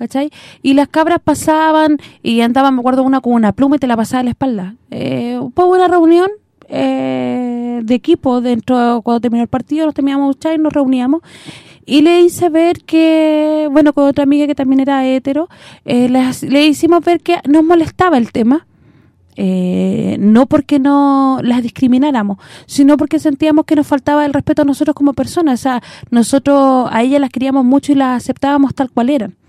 ¿cachai? Y las cabras pasaban y andaban, me acuerdo, una con una pluma y te la pasaba a la espalda. Eh, fue una reunión eh, de equipo dentro cuando terminó el partido, nos terminamos y nos reuníamos y le hice ver que, bueno, con otra amiga que también era hetero, eh, le, hicimos ver que nos molestaba el tema, eh, no porque no las discrimináramos, sino porque sentíamos que nos faltaba el respeto a nosotros como personas, o sea, nosotros a ellas las queríamos mucho y las aceptábamos tal cual eran.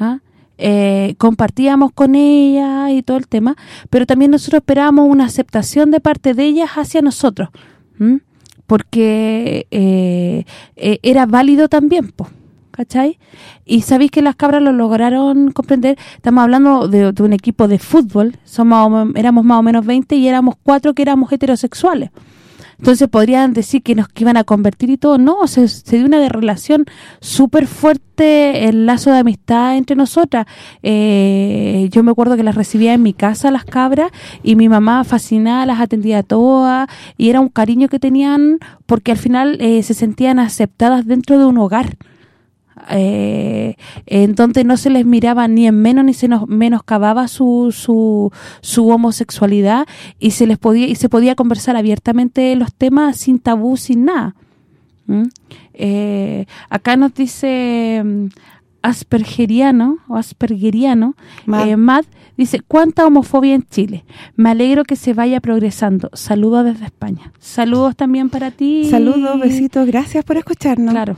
¿Ah? Eh, compartíamos con ella y todo el tema, pero también nosotros esperábamos una aceptación de parte de ellas hacia nosotros, porque eh, eh, era válido también, ¿cachai? Y sabéis que las cabras lo lograron comprender, estamos hablando de, de un equipo de fútbol, somos éramos más o menos 20 y éramos cuatro que éramos heterosexuales, entonces podrían decir que nos que iban a convertir y todo. No, se, se dio una relación súper fuerte, el lazo de amistad entre nosotras. Eh, yo me acuerdo que las recibía en mi casa, las cabras, y mi mamá fascinada las atendía todas, y era un cariño que tenían porque al final eh, se sentían aceptadas dentro de un hogar eh, entonces no se les miraba ni en menos ni se nos menoscababa su, su, su homosexualidad y se les podía y se podía conversar abiertamente los temas sin tabú, sin nada. ¿Mm? Eh, acá nos dice aspergeriano o aspergeriano, Mad. eh, Mad, dice, ¿cuánta homofobia en Chile? Me alegro que se vaya progresando. Saludos desde España. Saludos también para ti. Saludos, besitos, gracias por escucharnos. Claro.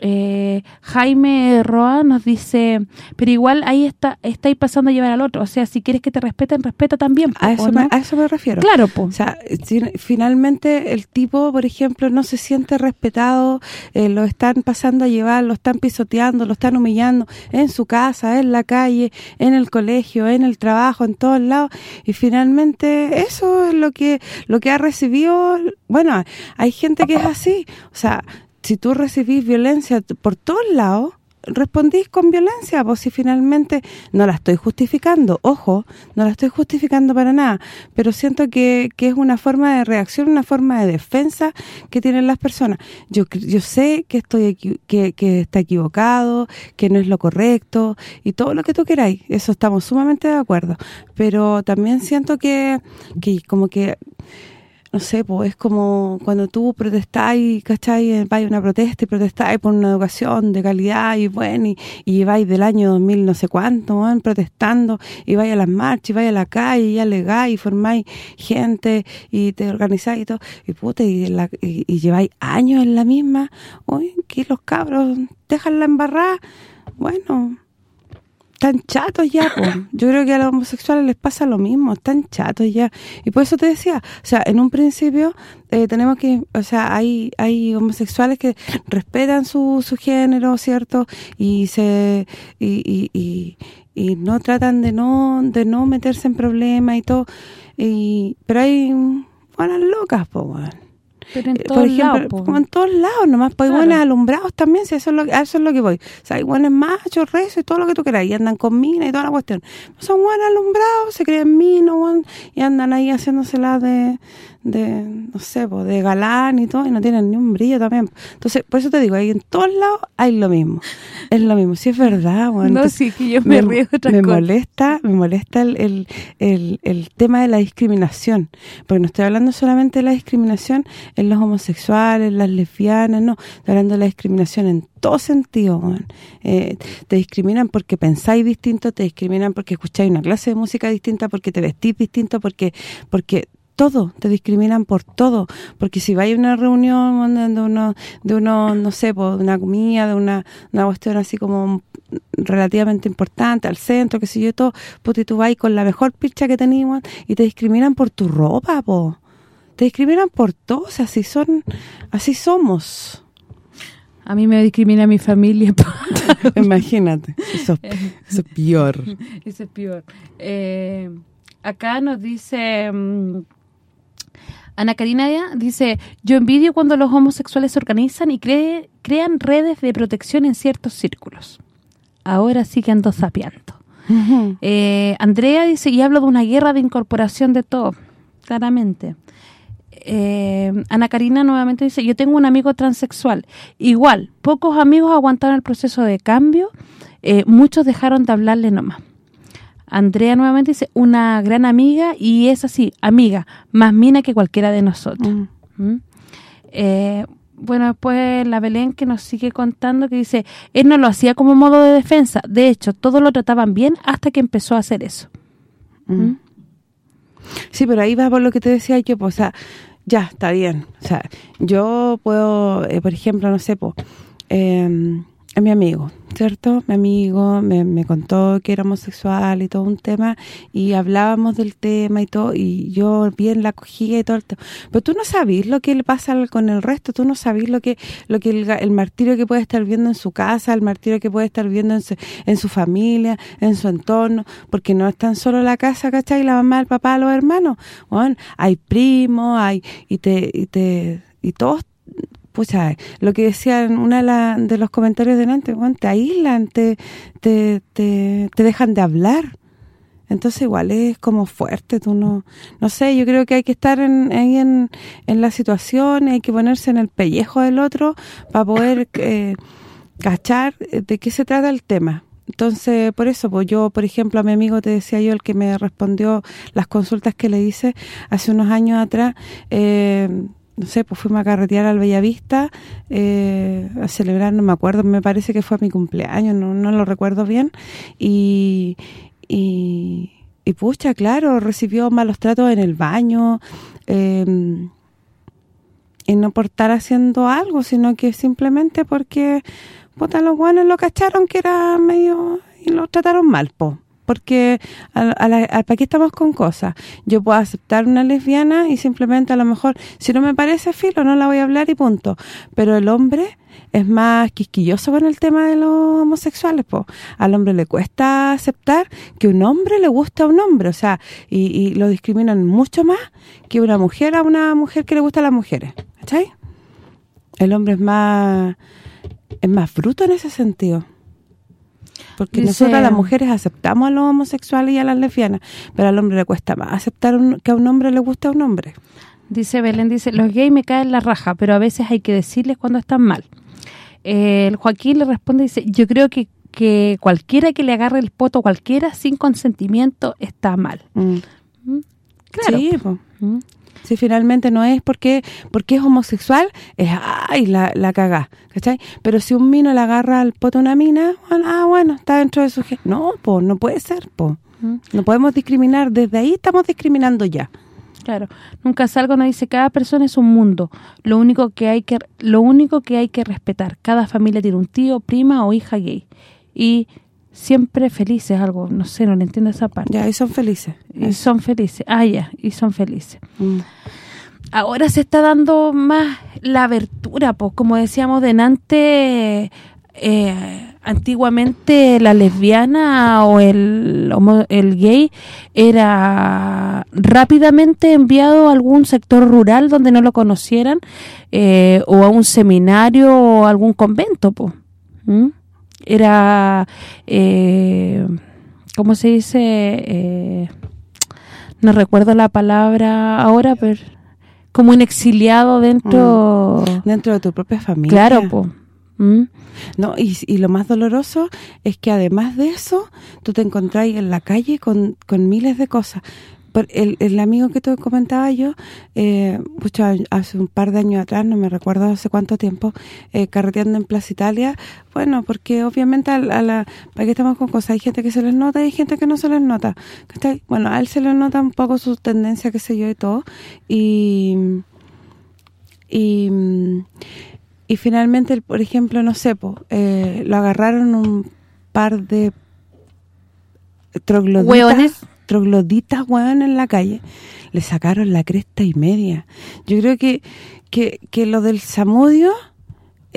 Eh, Jaime Roa nos dice, pero igual ahí está está ahí pasando a llevar al otro. O sea, si quieres que te respeten, respeta también. po, A ¿o eso, no? me, a eso me refiero. Claro, po. O sea, si- finalmente el tipo, por ejemplo, no se siente respetado, eh, lo están pasando a llevar, lo están pisoteando, lo están humillando en su casa, en la calle, en el colegio, en el trabajo, en todos lados. Y finalmente eso es lo que lo que ha recibido, bueno, hay gente que es así. O sea, si tú recibís violencia por todos lados, respondís con violencia, pues si finalmente no la estoy justificando, ojo, no la estoy justificando para nada, pero siento que, que es una forma de reacción, una forma de defensa que tienen las personas. Yo yo sé que estoy que, que está equivocado, que no es lo correcto y todo lo que tú queráis, eso estamos sumamente de acuerdo, pero también siento que, que como que no sé, pues es como cuando tú protestáis, ¿cachai? Eh, Vais a una protesta y protestáis por una educación de calidad y bueno, y, y lleváis del año 2000 no sé cuánto, van protestando, y vais a las marchas, y vais a la calle, y alegáis, y formáis gente, y te organizáis y todo, y puta, y, la- y lleváis años en la misma, uy, que los cabros dejan la embarrada, bueno, están chatos ya, po. *laughs* Yo creo que a los homosexuales les pasa lo mismo, están chatos ya. Y por eso te decía, o sea, en un principio eh, tenemos que, o sea, hay hay homosexuales que respetan su, su género, ¿cierto? Y se y, y, y, y no tratan de no de no meterse en problemas y todo. y Pero hay buenas locas, po, weón. Pero en Eh, todos lados, como en todos lados, nomás pues hay Claro. buenos alumbrados también, si eso es lo, a eso es lo que voy. O sea, hay buenos machos, rezos y todo lo que tú quieras, y andan con minas y toda la cuestión. Son buenos alumbrados, se creen minos, y andan ahí haciéndosela de, de no sé, de galán y todo, y no tienen ni un brillo también. Entonces, por eso te digo, ahí en todos lados hay lo mismo. Es lo mismo, si es verdad, weón. No, sí, que yo me, río de otras me cosas. molesta, me molesta el, el, el, el tema de la discriminación, porque no estoy hablando solamente de la discriminación en los homosexuales, las lesbianas, no, estoy hablando de la discriminación en todo sentido, weón. Eh, te discriminan porque pensáis distinto, te discriminan porque escucháis una clase de música distinta, porque te vestís distinto, porque porque todo, te discriminan por todo, porque si vais a una reunión de uno, de uno no sé, pues, de una comida, de una, una cuestión así como relativamente importante, al centro, qué sé yo, todo, y tú vas con la mejor picha que teníamos y te discriminan por tu ropa, po. Te discriminan por todo, o sea, así son, así somos. A mí me discrimina mi familia. *laughs* Imagínate, eso, eso es peor. Eso es peor. Eh, acá nos dice... mm, Ana Karina dice, yo envidio cuando los homosexuales se organizan y cree- crean redes de protección en ciertos círculos. Ahora sí que ando sapeando. Eh, Andrea dice, y hablo de una guerra de incorporación de todo, claramente. Eh, Ana Karina nuevamente dice, yo tengo un amigo transexual. Igual, pocos amigos aguantaron el proceso de cambio, eh, muchos dejaron de hablarle nomás. Andrea nuevamente dice, una gran amiga y es así, amiga, más mina que cualquiera de nosotros. ¿Mm? Eh, bueno, después la Belén que nos sigue contando que dice, él no lo hacía como modo de defensa, de hecho, todos lo trataban bien hasta que empezó a hacer eso. ¿Mm? Sí, pero ahí va por lo que te decía yo, pues, o sea, ya, está bien. O sea, yo puedo, eh, por ejemplo, no sé, pues, eh, a mi amigo, ¿cierto? Mi amigo me, me contó que era homosexual y todo un tema, y hablábamos del tema y todo, y yo bien la cogía y todo el tema. Pero tú no sabes lo que le pasa con el resto, tú no sabes lo que lo que el, el martirio que puede estar viendo en su casa, el martirio que puede estar viendo en su, en su familia, en su entorno, porque no es tan solo la casa, ¿cachai? La mamá, el papá, los hermanos. Bueno, hay primos, hay y te y te y todos pucha, lo que decían una de, la- de los comentarios delante, bueno, te aíslan, te, te, te, te dejan de hablar. Entonces igual es como fuerte, tú no no sé, yo creo que hay que estar en, ahí en, en la situación, hay que ponerse en el pellejo del otro para poder *coughs* eh, cachar de qué se trata el tema. Entonces, por eso, pues yo, por ejemplo, a mi amigo te decía yo, el que me respondió las consultas que le hice hace unos años atrás, eh, no sé, pues fuimos a carretear al Bellavista eh, a celebrar, no me acuerdo, me parece que fue a mi cumpleaños, no, no lo recuerdo bien, y, y, pucha, claro, recibió malos tratos en el baño, eh, y no por estar haciendo algo, sino que simplemente porque puta, los guanes lo cacharon que era medio... y lo trataron mal, po porque a, a ¿para estamos con cosas? Yo puedo aceptar una lesbiana y simplemente a lo mejor, si no me parece filo, no la voy a hablar y punto. Pero el hombre es más quisquilloso con el tema de los homosexuales, po. Al hombre le cuesta aceptar que un hombre le gusta a un hombre, o sea, y, y lo discriminan mucho más que una mujer a una mujer que le gusta a las mujeres, ¿cachai? El hombre es más es más bruto en ese sentido. Porque Dice- nosotras las mujeres aceptamos a los homosexuales y a las lesbianas, pero al hombre le cuesta más aceptar un- que a un hombre le guste a un hombre. Dice Belén, dice, los gays me caen la raja, pero a veces hay que decirles cuando están mal. Eh, el Joaquín le responde, dice, yo creo que, que cualquiera que le agarre el poto cualquiera sin consentimiento está mal. Mm. Claro. Sí. Mm. Si finalmente no es porque porque es homosexual, es ay, la, la cagá, ¿cachai? Pero si un mino le agarra al poto a una mina, bueno, ah, bueno, está dentro de su... No, po, no puede ser, po. Mm. No podemos discriminar, desde ahí estamos discriminando ya. Claro, nunca salgo nos dice cada persona es un mundo. Lo único que hay que lo único que hay que respetar. Cada familia tiene un tío, prima o hija gay. Y siempre felices algo, no sé, no le entiendo esa parte. Ya, y son felices. Y son felices. Ah, ya, y son felices. Mm. Ahora se está dando más la abertura, pues como decíamos delante, eh, antiguamente la lesbiana o el, el gay era rápidamente enviado a algún sector rural donde no lo conocieran eh, o a un seminario o a algún convento, pues. Era, eh, ¿cómo se dice? Eh, no recuerdo la palabra ahora, pero como un exiliado dentro... Dentro de tu propia familia. Claro. ¿Mm? No, y, y lo más doloroso es que además de eso, tú te encontrás en la calle con, con miles de cosas. El, el amigo que te comentaba yo, eh, pucha, hace un par de años atrás, no me recuerdo hace cuánto tiempo, eh, carreteando en Plaza Italia, bueno, porque obviamente a, la- la, para qué estamos con cosas, hay gente que se les nota y hay gente que no se les nota. Bueno, a él se le nota un poco su tendencia, qué sé yo, y todo, y y, y finalmente, por ejemplo, no sé, eh, lo agarraron un par de trogloditas, Hueones. Trogloditas, hueón, en la calle. Le sacaron la cresta y media. Yo creo que, que, que lo del Samudio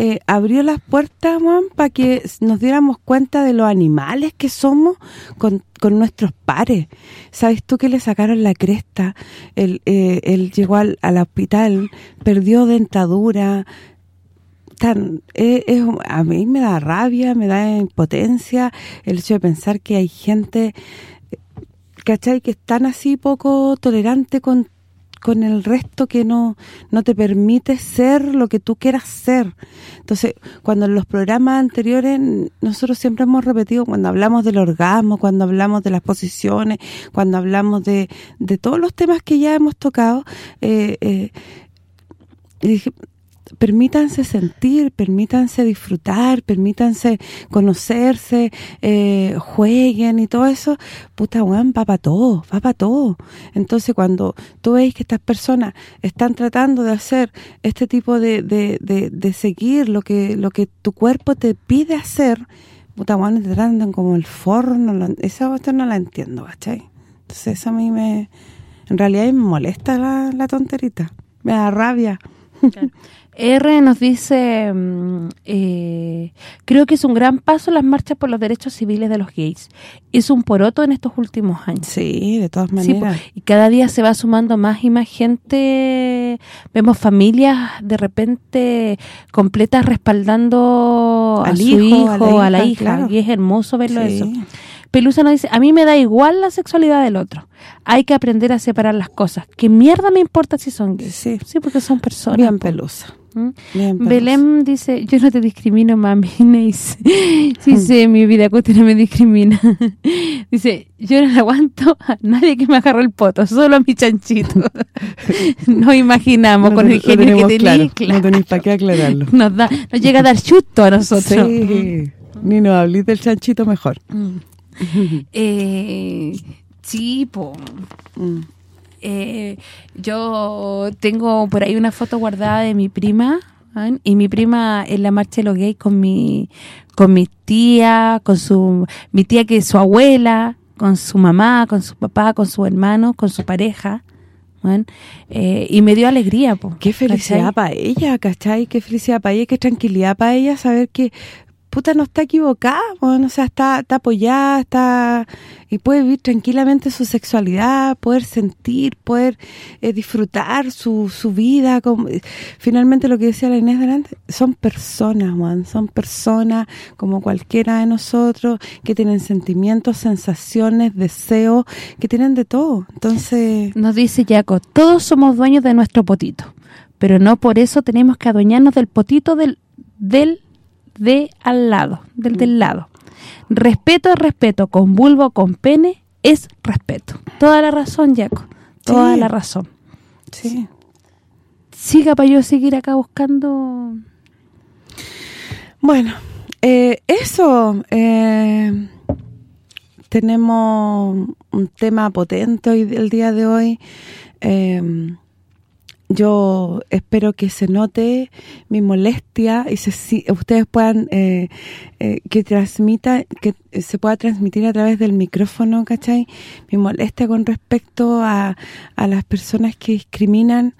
eh, abrió las puertas, Juan, para que nos diéramos cuenta de los animales que somos con, con nuestros pares. ¿Sabes tú que le sacaron la cresta? Él, eh, llegó al, al hospital, perdió dentadura. Tan, eh, a mí me da rabia, me da impotencia el hecho de pensar que hay gente, ¿cachai? Que están así poco tolerante con con el resto que no no te permite ser lo que tú quieras ser. Entonces, cuando en los programas anteriores nosotros siempre hemos repetido cuando hablamos del orgasmo, cuando hablamos de las posiciones, cuando hablamos de, de todos los temas que ya hemos tocado, eh, eh, permítanse sentir, permítanse disfrutar, permítanse conocerse, eh, jueguen y todo eso, puta weón, va para todo, va para todo. Entonces cuando tú veis que estas personas están tratando de hacer este tipo de, de, de, de seguir lo que lo que tu cuerpo te pide hacer, puta weón, te tratan como el forno, lo- esa cuestión no la entiendo, ¿cachai? Entonces eso a mí me... En realidad me molesta la, la tonterita, me da rabia. *laughs* R nos dice, mm, eh, creo que es un gran paso las marchas por los derechos civiles de los gays. Es un poroto en estos últimos años. Sí, de todas Sí, maneras. y cada día se va sumando más y más gente. Vemos familias de repente completas respaldando Al a su hijo, hijo, a a la la, hija, claro. Y es hermoso verlo Sí. eso. Pelusa nos dice, a mí me da igual la sexualidad del otro. Hay que aprender a separar las cosas. ¿Qué mierda me importa si son gays? Sí. Sí, porque son personas. Bien pelusa. ¿Mm? Bien. Belén dice, yo no te discrimino, mami. *laughs* Neis. Dice, mi vida no me discrimina. *laughs* dice, yo no aguanto a nadie que me agarre el poto, solo a mi chanchito. *laughs* no imaginamos No con el genio que tenés. claro, No tenéis para qué aclararlo. Nos, da, nos llega a dar chuto a nosotros. Sí, ni nos hablís del chanchito mejor. Eh, sí, po. Mm. Eh, yo tengo por ahí una foto guardada de mi prima ¿ah? y mi prima en la marcha de los gays con mi con mi tía, con su mi tía que es su abuela, con su mamá, con su papá, con su hermano, con su pareja. ¿ah? Eh, y me dio alegría, po, Qué felicidad para ella, ¿cachai? Qué felicidad para ella, qué tranquilidad para ella saber que puta no está equivocada, o sea, está, está apoyada, está y puede vivir tranquilamente su sexualidad, poder sentir, poder eh, disfrutar su, su vida. como- finalmente lo que decía la Inés delante, son personas, Juan, son personas como cualquiera de nosotros que tienen sentimientos, sensaciones, deseos, que tienen de todo. Entonces... Nos dice Jaco, todos somos dueños de nuestro potito, pero no por eso tenemos que adueñarnos del potito del del de al lado, del del lado. Respeto es respeto, con vulva o con pene es respeto. Toda la razón, Jaco, toda Sí. la razón. Sí. Siga para yo seguir acá buscando... Bueno, eh, eso, eh, tenemos un tema potente hoy el día de hoy. Eh, yo espero que se note mi molestia y se, si- ustedes puedan eh, eh, que transmita que se pueda transmitir a través del micrófono, ¿cachai? Mi molestia con respecto a, a las personas que discriminan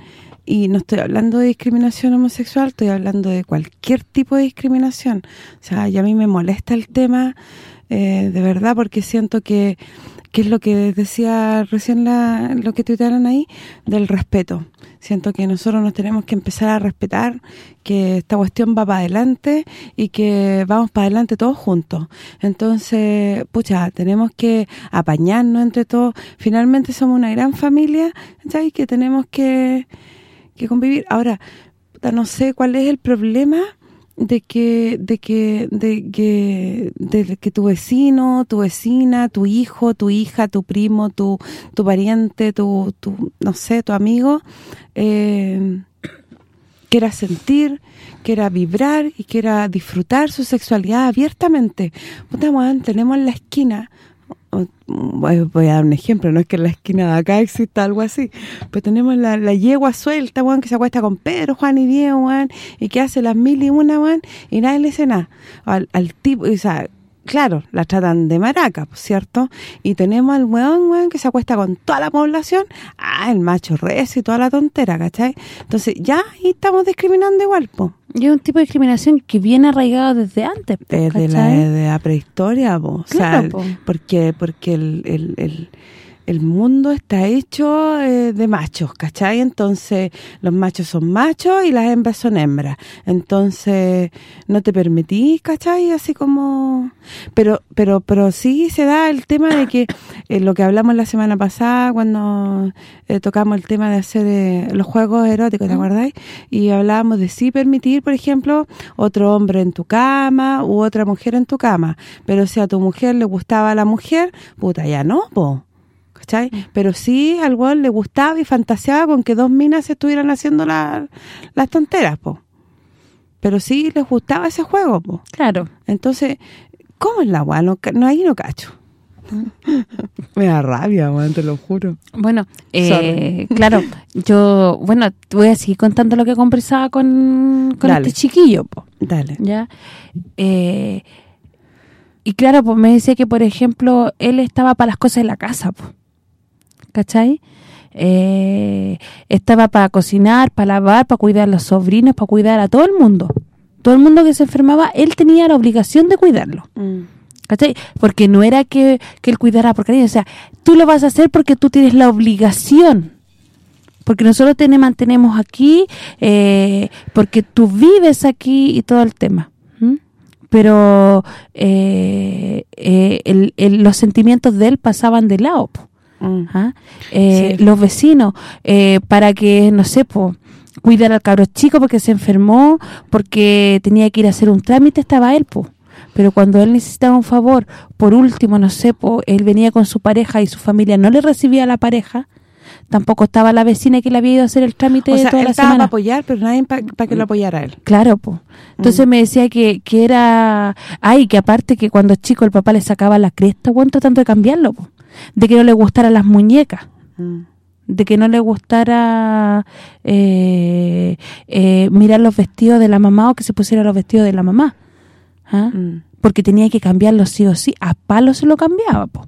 y no estoy hablando de discriminación homosexual, estoy hablando de cualquier tipo de discriminación. O sea, y a mí me molesta el tema eh, de verdad porque siento que que es lo que decía recién la, lo que tuitearon ahí, del respeto. Siento que nosotros nos tenemos que empezar a respetar, que esta cuestión va para adelante y que vamos para adelante todos juntos. Entonces, pucha, tenemos que apañarnos entre todos. Finalmente somos una gran familia, ¿sabes? Que tenemos que, que convivir. Ahora, no sé cuál es el problema de que de que de que de que tu vecino, tu vecina, tu hijo, tu hija, tu primo, tu tu pariente, tu, tu no sé, tu amigo eh, quiera sentir, quiera vibrar y quiera disfrutar su sexualidad abiertamente. Puta, weón, tenemos en la esquina voy a dar un ejemplo, no es que en la esquina de acá exista algo así, pero tenemos la, la yegua suelta, weón, que se acuesta con Pedro, Juan y Diego, weón, y que hace las mil y una, y nadie le dice nada. Al, al tipo, o sea, claro, la tratan de maraca, ¿cierto? Y tenemos al weón, weón, que se acuesta con toda la población, ah, el macho recio y toda la tontera, ¿cachai? Entonces, ya ahí estamos discriminando igual, pues. Y es un tipo de discriminación que viene arraigado desde antes, po, desde la, de la prehistoria, po. o Claro, sea, po. porque porque el, el, el, el mundo está hecho eh, de machos, ¿cachai? Entonces, los machos son machos y las hembras son hembras. Entonces, no te permitís, ¿cachai? Así como... Pero pero pero sí se da el tema de que eh, lo que hablamos la semana pasada cuando eh, tocamos el tema de hacer eh, los juegos eróticos, ¿te acordáis? Y hablábamos de sí permitir, por ejemplo, otro hombre en tu cama u otra mujer en tu cama. Pero si a tu mujer le gustaba a la mujer, puta, ya no, po. ¿Cachai? Pero sí al weón le gustaba y fantaseaba con que dos minas se estuvieran haciendo la- las tonteras, po. Pero sí les gustaba ese juego, po. Claro. Entonces, ¿cómo es la weá? No, no, ahí no cacho. *laughs* Me da rabia, te lo juro. Bueno, eh, *laughs* claro, yo, bueno, voy a seguir contando lo que conversaba con, con Dale. este chiquillo, po, Dale. ¿ya? Eh, y claro, pues me decía que, por ejemplo, él estaba para las cosas de la casa, po, ¿cachai? Eh, estaba para cocinar, para lavar, para cuidar a los sobrinos, para cuidar a todo el mundo. Todo el mundo que se enfermaba, él tenía la obligación de cuidarlo. Mm. ¿Cachai? Porque no era que, que él cuidara por cariño, o sea, tú lo vas a hacer porque tú tienes la obligación. Porque nosotros te mantenemos aquí, eh, porque tú vives aquí y todo el tema. Pero eh, eh, el- el- los sentimientos de él pasaban de lado. po. Mm. ¿ah? Eh, Sí. Los vecinos, eh, para que, no sé, po, cuidar al cabro chico porque se enfermó, porque tenía que ir a hacer un trámite, estaba él, po. Pero cuando él necesitaba un favor, por último, no sé, po, él venía con su pareja y su familia no le recibía a la pareja, tampoco estaba la vecina que le había ido a hacer el trámite O sea, toda él la estaba para semana. apoyar, pero nadie para que lo apoyara a él. Claro, pues. Entonces Mm. me decía que, que era... Ay, que aparte que cuando chico el papá le sacaba la cresta, bueno, tratando de cambiarlo, po. De que no le gustaran las muñecas. Mm. De que no le gustara eh, eh, mirar los vestidos de la mamá o que se pusiera los vestidos de la mamá. ¿Ah? Mm. Porque tenía que cambiarlo sí o sí. A palo se lo cambiaba, po.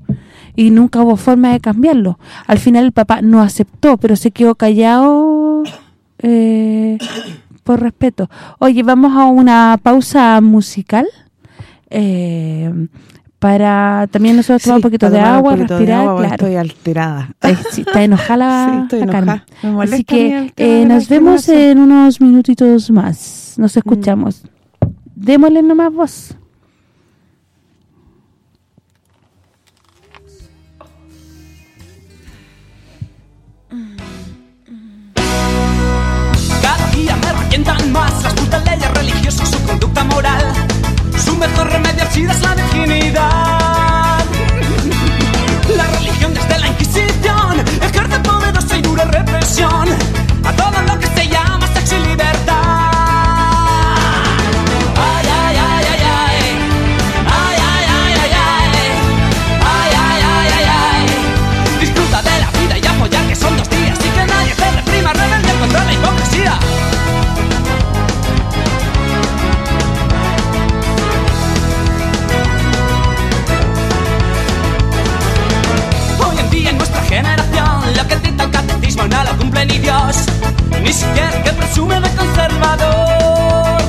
Y nunca hubo forma de cambiarlo. Al final el papá no aceptó, pero se quedó callado eh, por respeto. Oye, vamos a una pausa musical eh, para también nosotros tomar un poquito de tomar un agua, poquito de respirar, agua, claro. Estoy alterada. Ay, *laughs* sí, está enojada *laughs* la, Sí, estoy enojada. Me Así que eh, nos vemos en unos minutitos más. Mm. Nos escuchamos. Démosle nomás voz. Cada día me revientan más las putas leyes religiosas, su conducta moral. Mejor remedio al SIDA es la virginidad. La religión desde la Inquisición ejerce poderosa y dura represión a todo lo que ni Dios, ni siquiera que presume de conservador.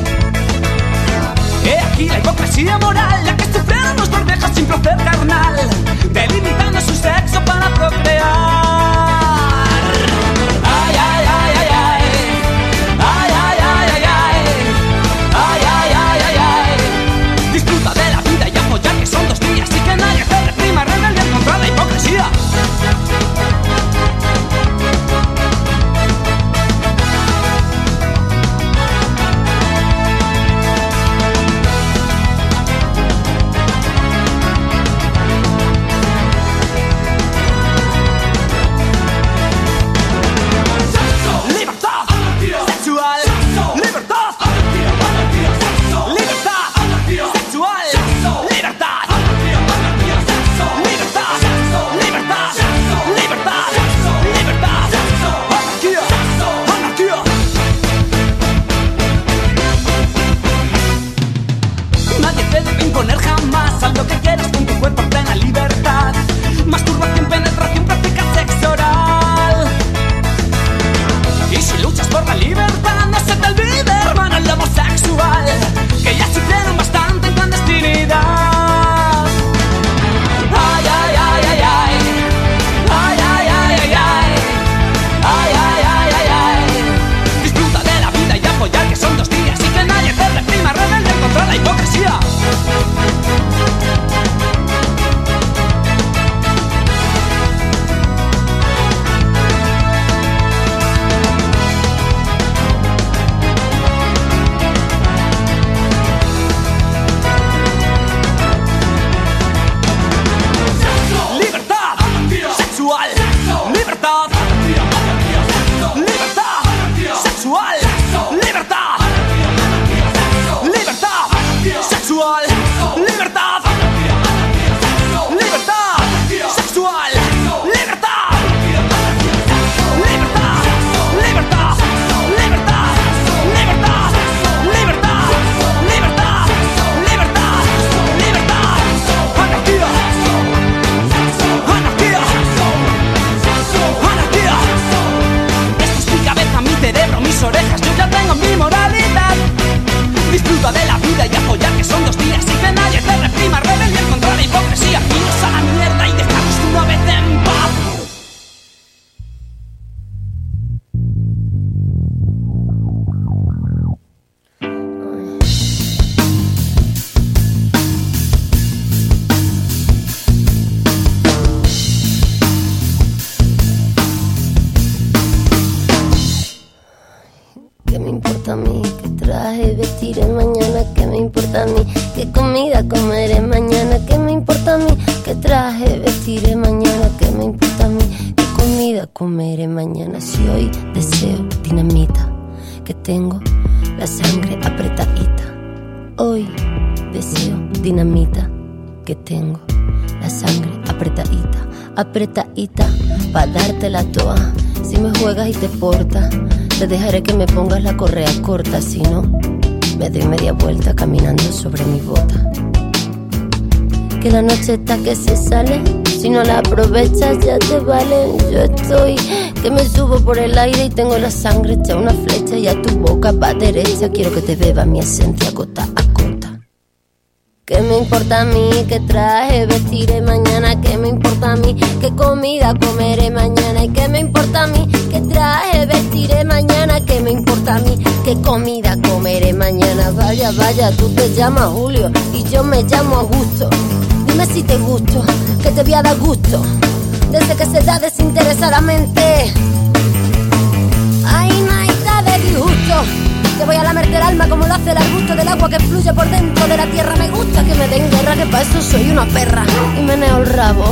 He aquí la hipocresía moral, la que sufrieron nuestros viejos sin placer carnal, delimitando su sexo para procrear. Está que se sale, si no la aprovechas ya te vale. Yo estoy que me subo por el aire y tengo la sangre hecha una flecha y a tu boca va derecha. Quiero que te beba mi esencia gota a gota. ¿Qué me importa a mí? ¿Qué traje vestiré mañana? ¿Qué me importa a mí? ¿Qué comida comeré mañana? ¿Y qué me importa a mí? ¿Qué traje vestiré mañana? ¿Qué me importa a mí? ¿Qué comida comeré mañana? Vaya, vaya, tú te llamas Julio y yo me llamo Augusto. Si te gusto, que te voy a dar gusto. Desde que se da desinteresadamente. Ay, naita de disgusto. Te voy a lamerte el alma como lo hace el arbusto del agua que fluye por dentro de la tierra. Me gusta que me den guerra, que para eso soy una perra. Y meneo el rabo.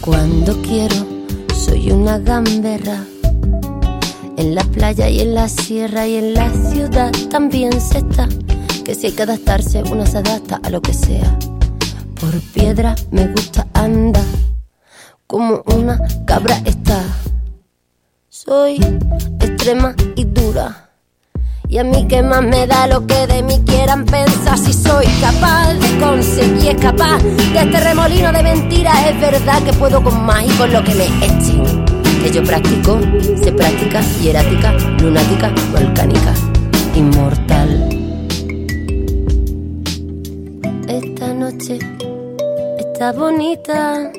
Cuando quiero, soy una gamberra. En la playa y en la sierra y en la ciudad también se está. Si hay que adaptarse, uno se adapta a lo que sea. Por piedra me gusta andar, como una cabra está. Soy extrema y dura. Y a mí que más me da lo que de mí quieran pensar si soy capaz de conseguir escapar de este remolino de mentiras. Es verdad que puedo con más y con lo que me echen. Que yo practico, se práctica, hierática, lunática, volcánica, inmortal. Está bonita.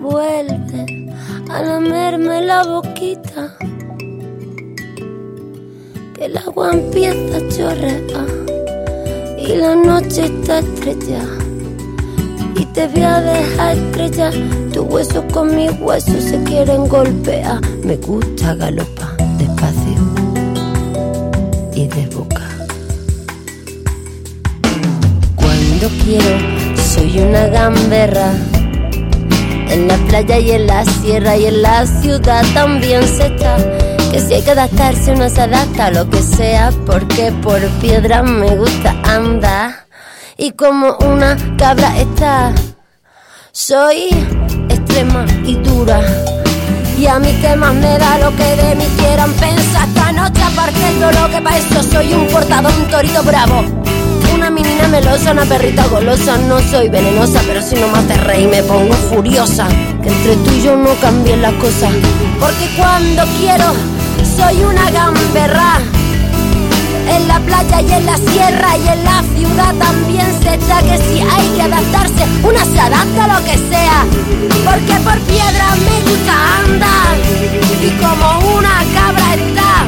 Vuelve a lamerme la boquita. Que el agua empieza a chorrear y la noche está estrecha. Y te voy a dejar estrellar. Tu hueso con mis huesos se quieren golpear. Me gusta galopar despacio y de boca. Quiero, soy una gamberra. En la playa y en la sierra y en la ciudad también se está. Que si hay que adaptarse, uno se adapta a lo que sea. Porque por piedra me gusta andar. Y como una cabra está. Soy extrema y dura. Y a mí que más me da lo que de mí quieran pensar. Esta noche apartando lo que para eso soy un portador, un torito bravo. Melosa, una perrita golosa. No soy venenosa, pero si no hace reír me pongo furiosa. Que entre tú y yo no cambien las cosas. Porque cuando quiero, soy una gamberra. En la playa y en la sierra y en la ciudad también se está que si hay que adaptarse, una se adapta a lo que sea. Porque por piedra me gusta andar y como una cabra está.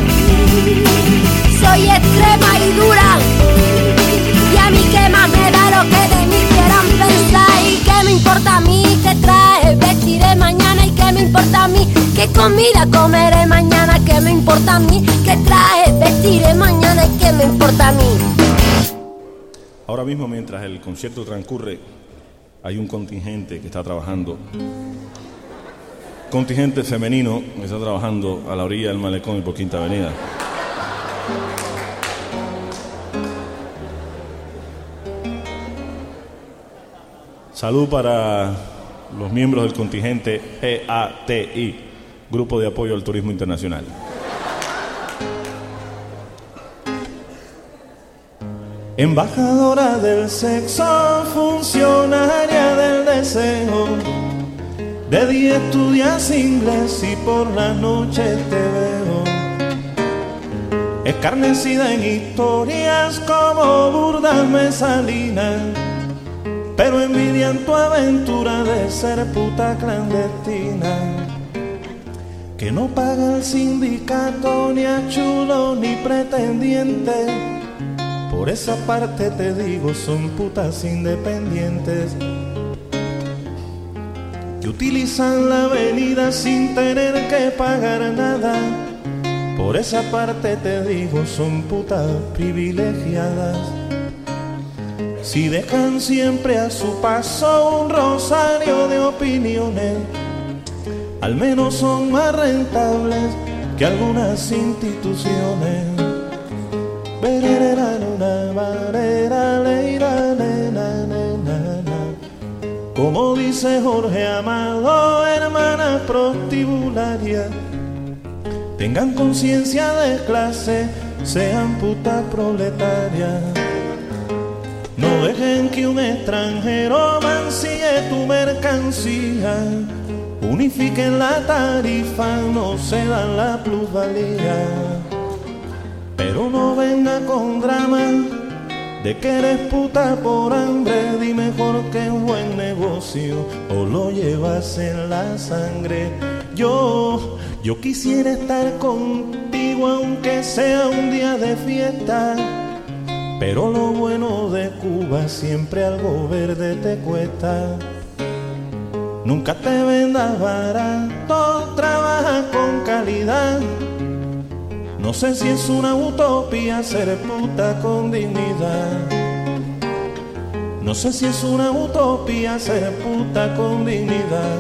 Soy extrema y dura importa a mí qué traje vestiré mañana y qué me importa a mí qué comida comeré mañana qué me importa a mí qué traje vestiré mañana y qué me importa a mí Ahora mismo, mientras el concierto transcurre, hay un contingente que está trabajando. Contingente femenino que está trabajando a la orilla del malecón y por Quinta Avenida. Salud para los miembros del contingente EATI, Grupo de Apoyo al Turismo Internacional. Embajadora del sexo, funcionaria del deseo. De día estudias inglés y por la noche te veo. Escarnecida en historias como burdas mesalinas. Pero envidian tu aventura de ser puta clandestina. Que no paga el sindicato ni a chulo ni pretendiente. Por esa parte te digo, son putas independientes que utilizan la avenida sin tener que pagar nada Por esa parte te digo, son putas privilegiadas. Si dejan siempre a su paso un rosario de opiniones, al menos son más rentables que algunas instituciones. Como dice Jorge Amado, hermana prostibularia, tengan conciencia de clase, sean putas proletarias. No dejen que un extranjero mancille tu mercancía. Unifiquen la tarifa, no se dan la plusvalía. Pero no venga con drama de que eres puta por hambre. Di mejor que un buen negocio o lo llevas en la sangre. Yo, yo quisiera estar contigo aunque sea un día de fiesta. Pero lo bueno de Cuba siempre algo verde te cuesta. Nunca te vendas barato, trabaja con calidad. No sé si es una utopía ser puta con dignidad. No sé si es una utopía ser puta con dignidad.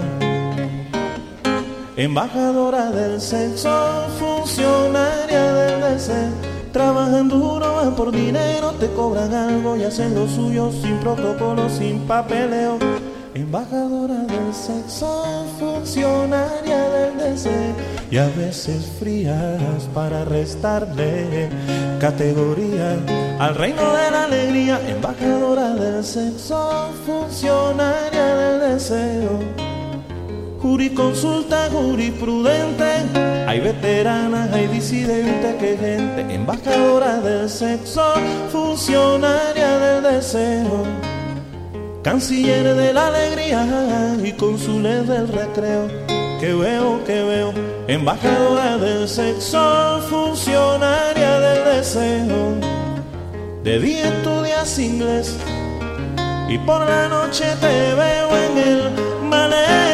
Embajadora del sexo, funcionaria del deseo. Trabajan duro, van por dinero, te cobran algo y hacen lo suyo sin protocolo, sin papeleo. Embajadora del sexo, funcionaria del deseo y a veces frías para restarle categoría al reino de la alegría. Embajadora del sexo, funcionaria del deseo. Juriconsulta jurisprudente, hay veteranas, hay disidentes, que gente, embajadora del sexo, funcionaria del deseo canciller de la alegría y cónsules del recreo. Que veo, que veo, embajadora del sexo, funcionaria del deseo. De día estudias inglés y por la noche te veo en el maneco.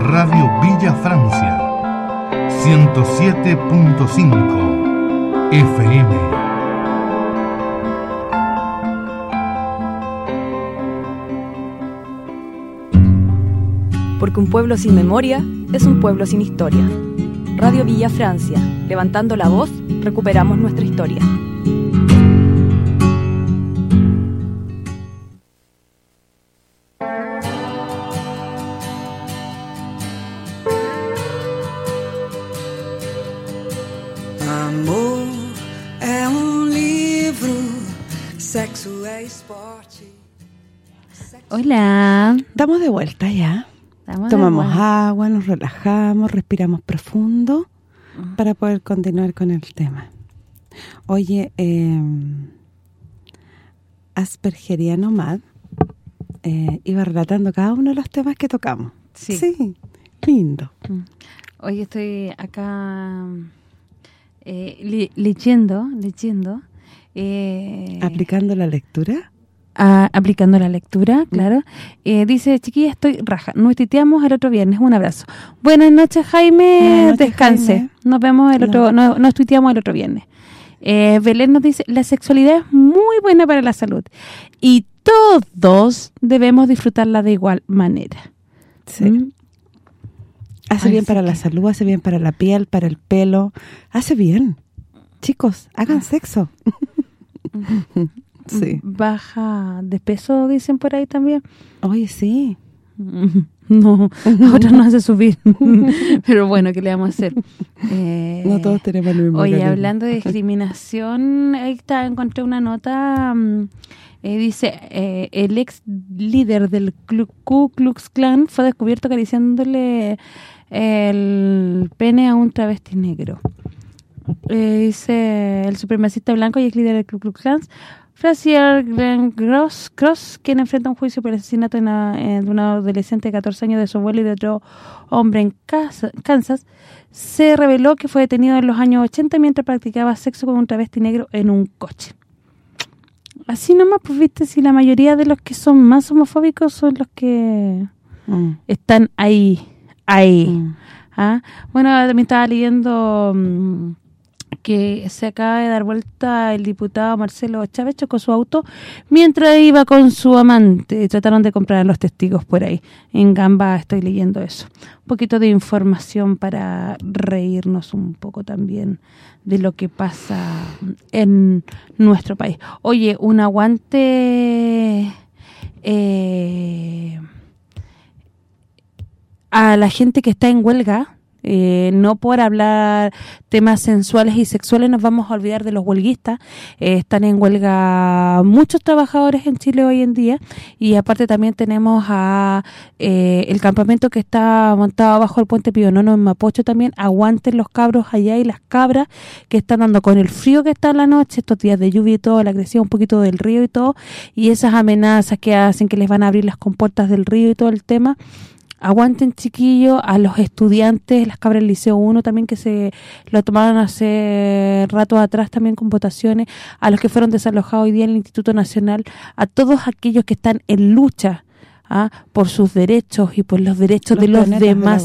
Radio Villa Francia, 107.5 FM. Porque un pueblo sin memoria es un pueblo sin historia. Radio Villa Francia, levantando la voz, recuperamos nuestra historia. Hola. Estamos de vuelta ya. Estamos Tomamos vuelta. agua, nos relajamos, respiramos profundo para poder continuar con el tema. Oye, eh, Aspergeria Nomad eh, iba relatando cada uno de los temas que tocamos. Sí. lindo. Hoy estoy acá eh, le- leyendo, leyendo. eh, Aplicando la lectura. A- aplicando la lectura, claro. Eh, dice, chiquilla, estoy raja. Nos tuiteamos el otro viernes. Un abrazo. Buenas noches, Jaime. Buenas noches, Descanse. Jaime. Nos vemos el otro... no- nos tuiteamos el otro viernes. Eh, Belén nos dice, la sexualidad es muy buena para la salud. Y todos debemos disfrutarla de igual manera. Sí. ¿Mm? Hace Ay, bien sí para la salud, hace bien para la piel, para el pelo. Hace bien. Chicos, hagan sexo. *laughs* sí. Baja de peso, dicen por ahí también. Oye, sí. *laughs* No, nos hace subir. *laughs* Pero bueno, ¿qué le vamos a hacer? Eh, *laughs* no todos tenemos el mismo Oye, hablando de discriminación, ahí está, encontré una nota, mm, eh, dice, eh, el ex líder del Ku Klux Klan fue descubierto acariciándole el pene a un travesti negro. Eh, dice el supremacista blanco y ex líder del Ku Klux Klan, Frazier Glenn Cross, Cross, quien enfrenta un juicio por el asesinato de una, de una adolescente de 14 años de su abuelo y de otro hombre en casa- Kansas, se reveló que fue detenido en los años 80 mientras practicaba sexo con un travesti negro en un coche. Así nomás, pues viste, si la mayoría de los que son más homofóbicos son los que Mm. están ahí, ahí. ¿Ah? Bueno, también estaba leyendo mm, que se acaba de dar vuelta el diputado Marcelo Chávez chocó su auto mientras iba con su amante. Trataron de comprar a los testigos por ahí. En Gamba estoy leyendo eso. Un poquito de información para reírnos un poco también de lo que pasa en nuestro país. Oye, un aguante... Eh, a la gente que está en huelga, eh, no por hablar temas sensuales y sexuales nos vamos a olvidar de los huelguistas, Eh, están en huelga muchos trabajadores en Chile hoy en día. Y aparte también tenemos a eh, el campamento que está montado bajo el puente Pío Nono en Mapocho también, aguanten los cabros allá y las cabras que están dando con el frío que está en la noche, estos días de lluvia y todo, la crecida un poquito del río y todo, y esas amenazas que hacen que les van a abrir las compuertas del río y todo el tema, aguanten chiquillos, a los estudiantes, las cabras del Liceo 1 también que se lo tomaron hace rato atrás también con votaciones, a los que fueron desalojados hoy día en el Instituto Nacional, a todos aquellos que están en lucha ¿ah? por sus derechos y por los derechos Los de los de demás,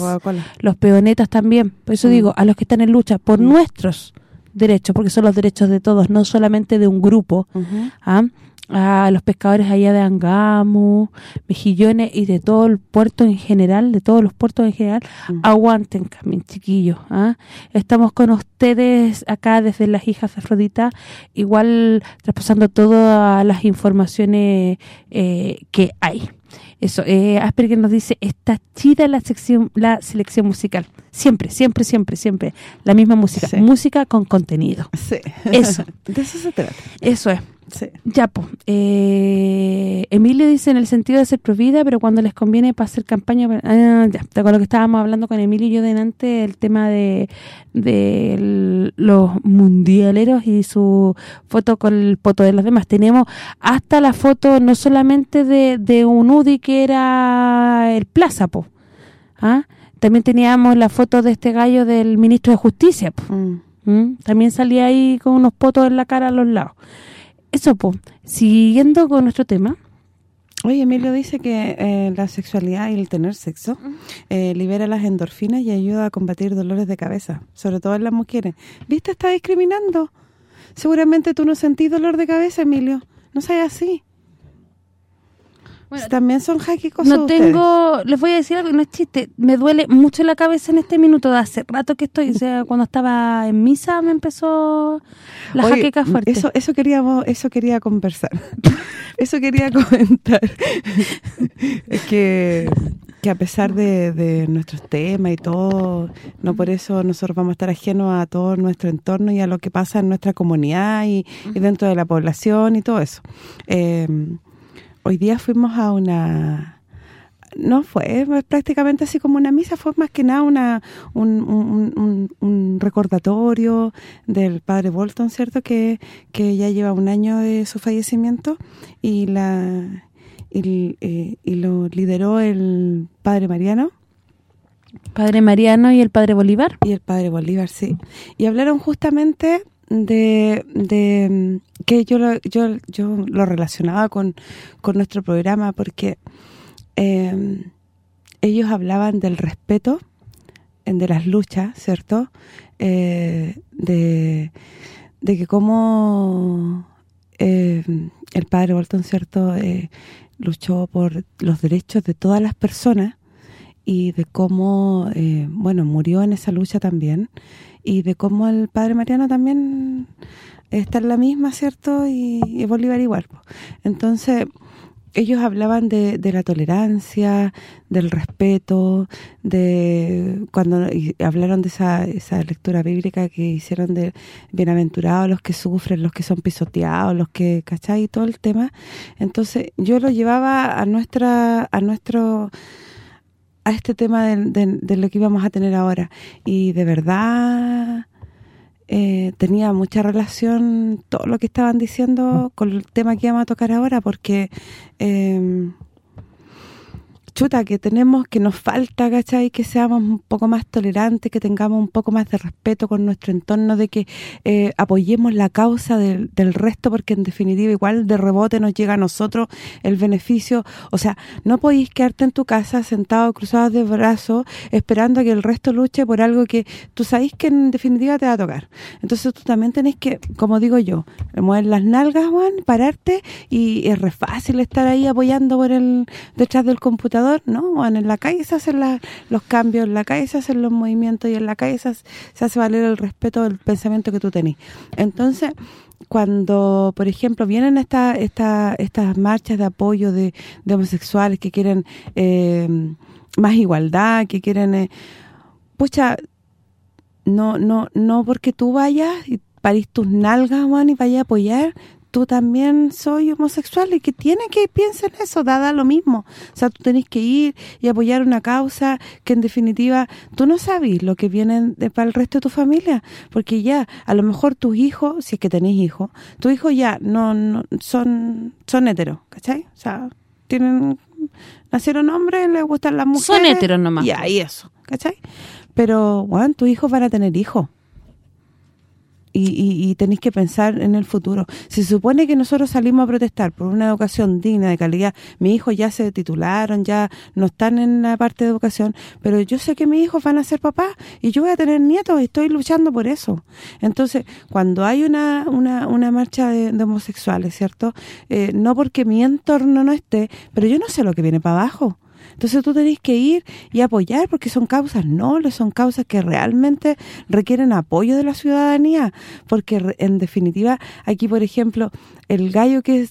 los peonetas también, por eso Mm. digo, a los que están en lucha por nuestros derechos, porque son los derechos de todos, no solamente de un grupo, ¿ah? A los pescadores allá de Angamo, Mejillones y de todo el puerto en general, de todos los puertos en general, aguanten, Carmen, chiquillos. ¿ah? Estamos con ustedes acá desde las hijas de Afrodita, igual traspasando todas las informaciones eh, que hay. Eso, eh, Asperger nos dice, está chida la sección la selección musical. Siempre, siempre, siempre, siempre. La misma música. Música con contenido. Sí. Eso. *laughs* De eso se trata. Eso es. Sí. Ya, pues. Eh, Emilio dice en el sentido de ser provida, pero cuando les conviene para hacer campaña... Ah, ya, con lo que estábamos hablando con Emilio y yo delante, el tema de, de el- los mundialeros y su foto con el poto de los demás. Tenemos hasta la foto no solamente de, de un UDI que era el Plaza, po. ¿Ah? También teníamos la foto de este gallo del ministro de Justicia, po. ¿Mm? También salía ahí con unos potos en la cara a los lados. Eso, pues, siguiendo con nuestro tema. Oye, Emilio dice que eh, la sexualidad y el tener sexo eh, libera las endorfinas y ayuda a combatir dolores de cabeza, sobre todo en las mujeres. ¿Viste? Está discriminando. Seguramente tú no sentís dolor de cabeza, Emilio. No seas así. Si también son cosas No tengo, les voy a decir algo, no es chiste, me duele mucho la cabeza en este minuto, de hace rato que estoy, o sea, *laughs* cuando estaba en misa me empezó la Oye, jaqueca fuerte. Eso eso queríamos, eso quería conversar. *laughs* eso quería comentar. *laughs* es que que a pesar de, de nuestros temas y todo, no por eso nosotros vamos a estar ajenos a todo nuestro entorno y a lo que pasa en nuestra comunidad y, y dentro de la población y todo eso. Eh, hoy día fuimos a una no fue prácticamente así como una misa, fue más que nada una un, un- un- un recordatorio del padre Bolton, ¿cierto? Que, que ya lleva un año de su fallecimiento y la y, eh, y lo lideró el padre Mariano. Padre Mariano y el padre Bolívar. Y el padre Bolívar, sí. Y hablaron justamente de, que yo lo, yo, yo lo relacionaba con, con nuestro programa porque eh, ellos hablaban del respeto, de las luchas, ¿cierto? Eh, de, de que como eh, el padre Bolton, ¿cierto? Eh, luchó por los derechos de todas las personas y de cómo, eh, bueno, murió en esa lucha también y de cómo el padre Mariano también está en la misma, ¿cierto? Y, y Bolívar igual. Entonces, ellos hablaban de, la tolerancia, del respeto, de cuando hablaron de esa, esa lectura bíblica que hicieron de bienaventurados los que sufren, los que son pisoteados, los que, ¿cachai? todo el tema. Entonces, yo lo llevaba a nuestra a nuestro a este tema de, de lo que íbamos a tener ahora. Y de verdad eh, tenía mucha relación todo lo que estaban diciendo con el tema que íbamos a tocar ahora porque eh, chuta, que tenemos, que nos falta, ¿cachai? Que seamos un poco más tolerantes, que tengamos un poco más de respeto con nuestro entorno, de que eh, apoyemos la causa del, resto, porque en definitiva igual de rebote nos llega a nosotros el beneficio. O sea, no podéis quedarte en tu casa sentado, cruzados de brazos, esperando que el resto luche por algo que tú sabéis que en definitiva te va a tocar. Entonces tú también tenés que, como digo yo, mover las nalgas, Juan, pararte, y es re fácil estar ahí apoyando por el detrás del computador ¿no? en la calle se hacen los cambios, en la calle se hacen los movimientos y en la calle se, hace valer el respeto del pensamiento que tú tenés. Entonces, cuando, por ejemplo, vienen esta, esta, estas marchas de apoyo de, homosexuales que quieren eh, más igualdad, que quieren... Eh, pucha, no no no porque tú vayas y parís tus nalgas, Juan, y vayas a apoyar, tú también soy homosexual y que tiene que piensen eso, dada lo mismo. O sea, tú tenés que ir y apoyar una causa que en definitiva tú no sabes lo que viene para el resto de tu familia, porque ya a lo mejor tus hijos, si es que tenés hijos, tus hijos ya no, no son son heteros, ¿cachai? O sea, tienen nacieron hombres, les gustan las mujeres. Son heteros nomás. Ya, y eso, ¿cachai? Pero, bueno, tus hijos van a tener hijos y, y, tenéis que pensar en el futuro. Se supone que nosotros salimos a protestar por una educación digna, de calidad. Mis hijos ya se titularon, ya no están en la parte de educación, pero yo sé que mis hijos van a ser papás y yo voy a tener nietos y estoy luchando por eso. Entonces, cuando hay una, una, una marcha de, homosexuales, ¿cierto? Eh, no porque mi entorno no esté, pero yo no sé lo que viene para abajo. Entonces tú tenés que ir y apoyar porque son causas nobles, son causas que realmente requieren apoyo de la ciudadanía, porque en definitiva aquí, por ejemplo, el gallo que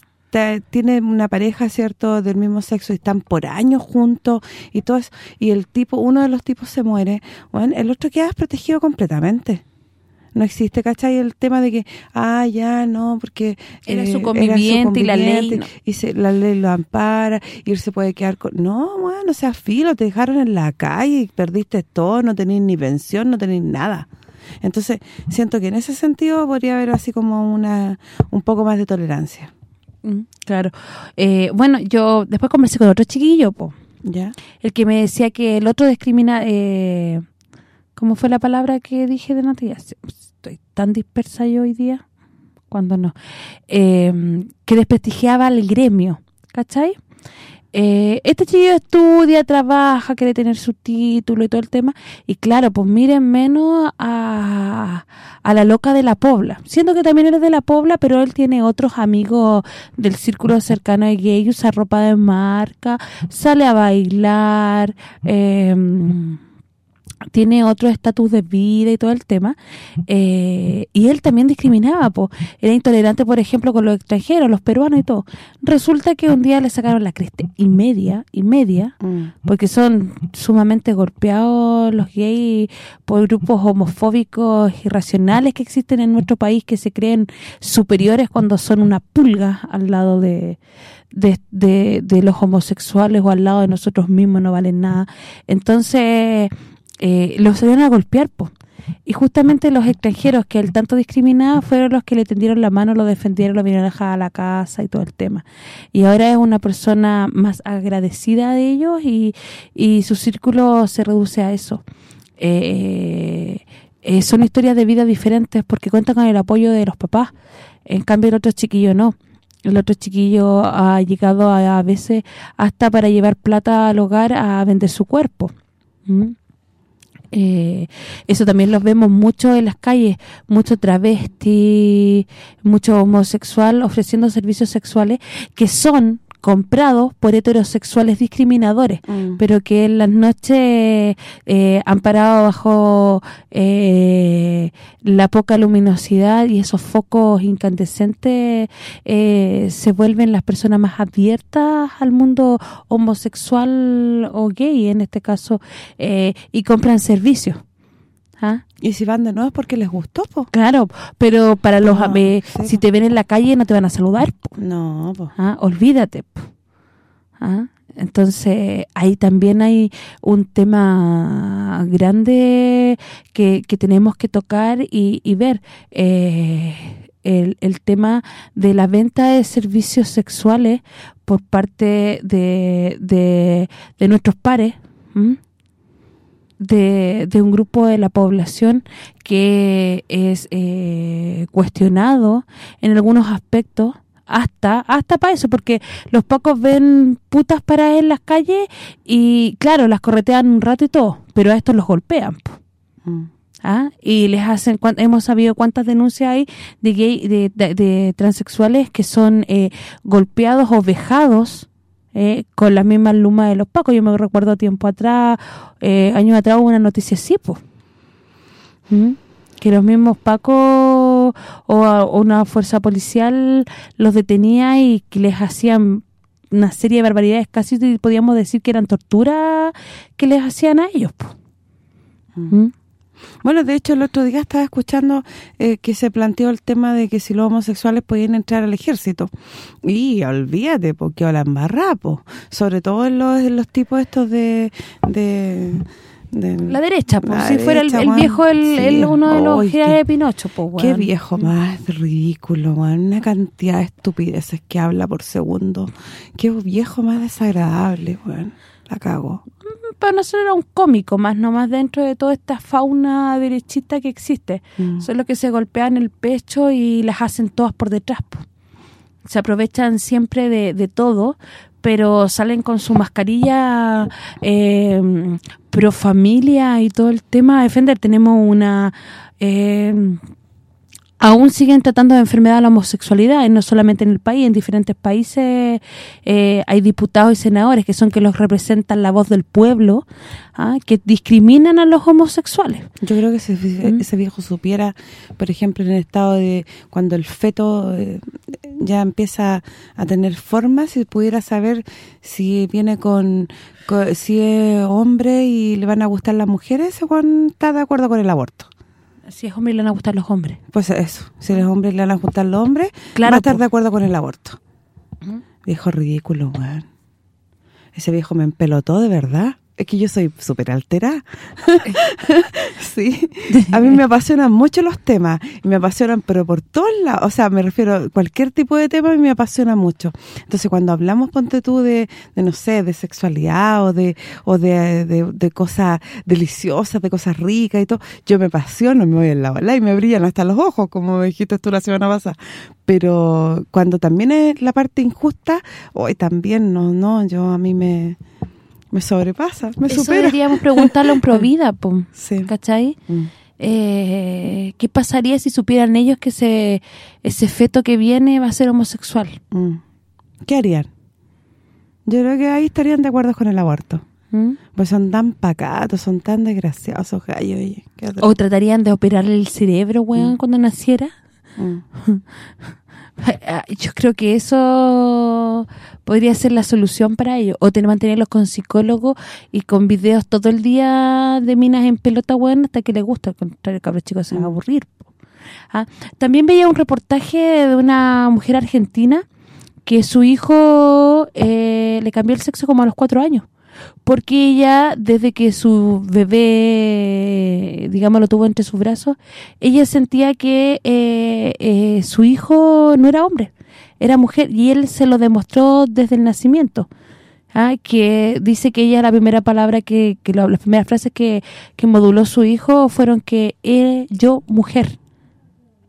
tiene una pareja, ¿cierto?, del mismo sexo y están por años juntos y todo y el tipo uno de los tipos se muere, bueno, el otro queda protegido completamente no existe, ¿cachai? El tema de que, ah, ya, no, porque... Era, su, conviviente y la ley... Y se, la ley lo ampara y él se puede quedar con... No, bueno, o sea, filo, te dejaron en la calle y perdiste todo, no tenés ni pensión, no tenés nada. Entonces, siento que en ese sentido podría haber así como una un poco más de tolerancia. Mm, claro. Eh, bueno, yo después conversé con otro chiquillo, po. ¿Ya? El que me decía que el otro discrimina... Eh, ¿Cómo fue la palabra que dije de Natalia? Estoy tan dispersa yo hoy día. Cuando no. Em, que desprestigiaba al gremio. ¿Cachai? Eh, este chico estudia, trabaja, quiere tener su título y todo el tema. Y claro, pues miren menos a, a la loca de la Pobla. Siendo que también eres de la Pobla, pero él tiene otros amigos del círculo cercano de gay, usa ropa de marca, sale a bailar, eh, tiene otro estatus de vida y todo el tema, eh, y él también discriminaba, po. era intolerante, por ejemplo, con los extranjeros, los peruanos y todo. Resulta que un día le sacaron la cresta y media, y media, mm. porque son sumamente golpeados los gays por grupos homofóbicos irracionales que existen en nuestro país, que se creen superiores cuando son una pulga al lado de, de, de los homosexuales o al lado de nosotros mismos, no valen nada. Entonces eh, los salieron a golpear, pues. Y justamente los extranjeros que él tanto discriminaba fueron los que le tendieron la mano, lo defendieron, lo vinieron a a la casa y todo el tema. Y ahora es una persona más agradecida de ellos y, su círculo se reduce a eso. Eh, eh, son historias de vida diferentes porque cuentan con el apoyo de los papás. En cambio el otro chiquillo no. El otro chiquillo ha llegado a, veces hasta para llevar plata al hogar a vender su cuerpo. ¿Mm? Eh, eso también lo vemos mucho en las calles, mucho travesti, mucho homosexual ofreciendo servicios sexuales que son comprados por heterosexuales discriminadores, Mm. pero que en las noches eh, amparados bajo eh, la poca luminosidad y esos focos incandescentes eh, se vuelven las personas más abiertas al mundo homosexual o gay, en este caso, y compran servicios. ¿Ah? Y si van de nuevo es porque les gustó, po. Claro, pero para los Ah, eh, sí, si po. te ven en la calle no te van a saludar. po. No, po. Ah, Olvídate. po. Ah, Entonces, ahí también hay un tema grande que, que tenemos que tocar y, y ver. Eh, el, el tema de la venta de servicios sexuales por parte de, de, de nuestros pares. De, de un grupo de la población que es eh, cuestionado en algunos aspectos hasta hasta para eso porque los pocos ven putas para en las calles y claro las corretean un rato y todo pero a estos los golpean. Mm. ¿Ah? y les hacen hemos sabido cuántas denuncias hay de gay de, de- de transexuales que son eh, golpeados o vejados eh, con las mismas lumas de los pacos yo me recuerdo tiempo atrás eh, años atrás hubo una noticia así pues que los mismos pacos o, a- o una fuerza policial los detenía y que les hacían una serie de barbaridades casi podíamos decir que eran torturas que les hacían a ellos. ¿Mm? Bueno, de hecho, el otro día estaba escuchando eh, que se planteó el tema de que si los homosexuales podían entrar al ejército. Y olvídate, porque la embarrá, po. Sobre todo en los, en los tipos estos de... de la derecha pues la si fuera el, viejo el, Sí. el uno de los generales qué- de Pinocho pues Qué weón. viejo más ridículo, weón. Una cantidad de estupideces que habla por segundo. Qué viejo más desagradable, weón. La cago. Para nosotros era un cómico más nomás dentro de toda esta fauna derechista que existe. Mm. Son los que se golpean el pecho y las hacen todas por detrás. Se aprovechan siempre de, de todo, pero salen con su mascarilla eh, pro familia y todo el tema a defender. Tenemos una... eh, aún siguen tratando de enfermedad la homosexualidad, y no solamente en el país, en diferentes países eh, hay diputados y senadores que son que los representan la voz del pueblo, ¿ah? que discriminan a los homosexuales. Yo creo que si ese viejo supiera, por ejemplo, en el estado de cuando el feto eh, ya empieza a tener forma, si pudiera saber si viene con, con- si es hombre y le van a gustar las mujeres, Juan está de acuerdo con el aborto. Si es hombre le van a gustar los hombres. Pues eso, si los hombres le van a gustar los hombres, Claro, va a estar de acuerdo con el aborto. Viejo ridículo, weón. Ese viejo me empelotó, de verdad. Es que yo soy súper altera. *laughs* sí. *laughs* A mí me apasionan mucho los temas. Me apasionan, pero por todos lados. O sea, me refiero a cualquier tipo de tema y me apasiona mucho. Entonces, cuando hablamos, ponte tú, de, de no sé, de sexualidad o de o de, de, de cosas deliciosas, de cosas ricas y todo, yo me apasiono, me voy en la bola y me brillan hasta los ojos, como dijiste tú la semana pasada. Pero cuando también es la parte injusta, hoy también, no, no, yo a mí me me sobrepasa, me Eso supera. deberíamos preguntarle a un provida, *laughs* Sí. ¿cachai? Mm. Eh, ¿Qué pasaría si supieran ellos que ese, ese feto que viene va a ser homosexual? Mm. ¿Qué harían? Yo creo que ahí estarían de acuerdo con el aborto. ¿Mm? Pues son tan pacatos, son tan desgraciados, gallos. oye. ¿O tratarían de operarle el cerebro, weón, cuando naciera? *laughs* Mm. *laughs* Yo creo que eso podría ser la solución para ellos. O tener mantenerlos con psicólogos y con videos todo el día de minas en pelota, weón, hasta que les gusta. Al contrario, cabros chicos, se van a aburrir. po. Ah, También veía un reportaje de una mujer argentina que su hijo eh, le cambió el sexo como a los cuatro años. Porque ella, desde que su bebé, digamos, lo tuvo entre sus brazos, ella sentía que eh, eh, su hijo no era hombre, era mujer. Y él se lo demostró desde el nacimiento. Ah, que dice que ella la primera palabra que, que lo- las primeras frases que, que moduló su hijo fueron que eh, yo mujer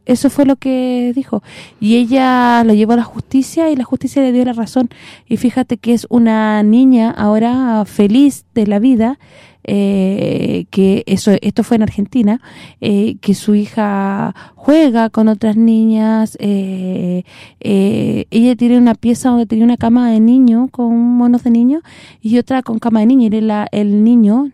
eso fue lo que dijo. Y ella lo llevó a la justicia y la justicia le dio la razón. Y fíjate que es una niña ahora feliz de la vida eh, que eso esto fue en Argentina, eh, que su hija juega con otras niñas, eh, eh, ella tiene una pieza donde tenía una cama de niño con monos de niño y otra con cama de niña y el niño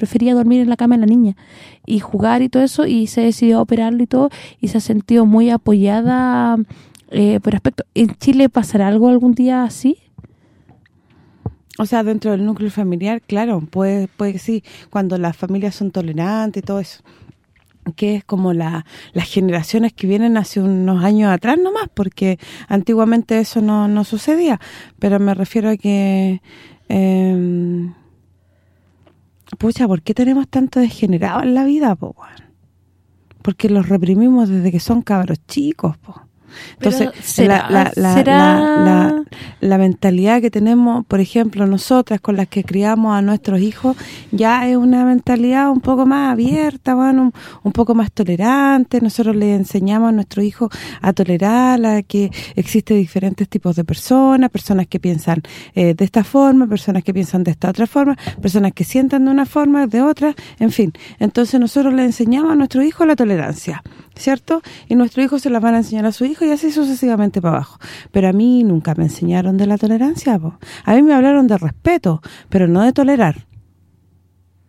prefería dormir en la cama de la niña y jugar y todo eso y se decidió a operarlo y todo y se ha sentido muy apoyada eh, por aspecto. ¿En Chile pasará algo algún día así? O sea, dentro del núcleo familiar, claro, puede, puede que sí, cuando las familias son tolerantes y todo eso que es como la, las generaciones que vienen hace unos años atrás nomás, porque antiguamente eso no, no sucedía, pero me refiero a que... Eh, pucha, ¿por qué tenemos tanto degenerado en la vida, po? Porque los reprimimos desde que son cabros chicos, po. Entonces, ¿será- la, la, la, será- mentalidad que tenemos, por ejemplo, nosotras con las que criamos a nuestros hijos, ya es una mentalidad un poco más abierta, bueno, un, un poco más tolerante. Nosotros le enseñamos a nuestros hijos a tolerar, a que existen diferentes tipos de personas, personas que piensan eh, de esta forma, personas que piensan de esta otra forma, personas que sientan de una forma, de otra, en fin. Entonces nosotros le enseñamos a nuestros hijos la tolerancia, ¿cierto? Y nuestros hijos se las van a enseñar a su hijo y así sucesivamente para abajo. Pero a mí nunca me enseñaron de la tolerancia. A mí me hablaron de respeto, pero no de tolerar,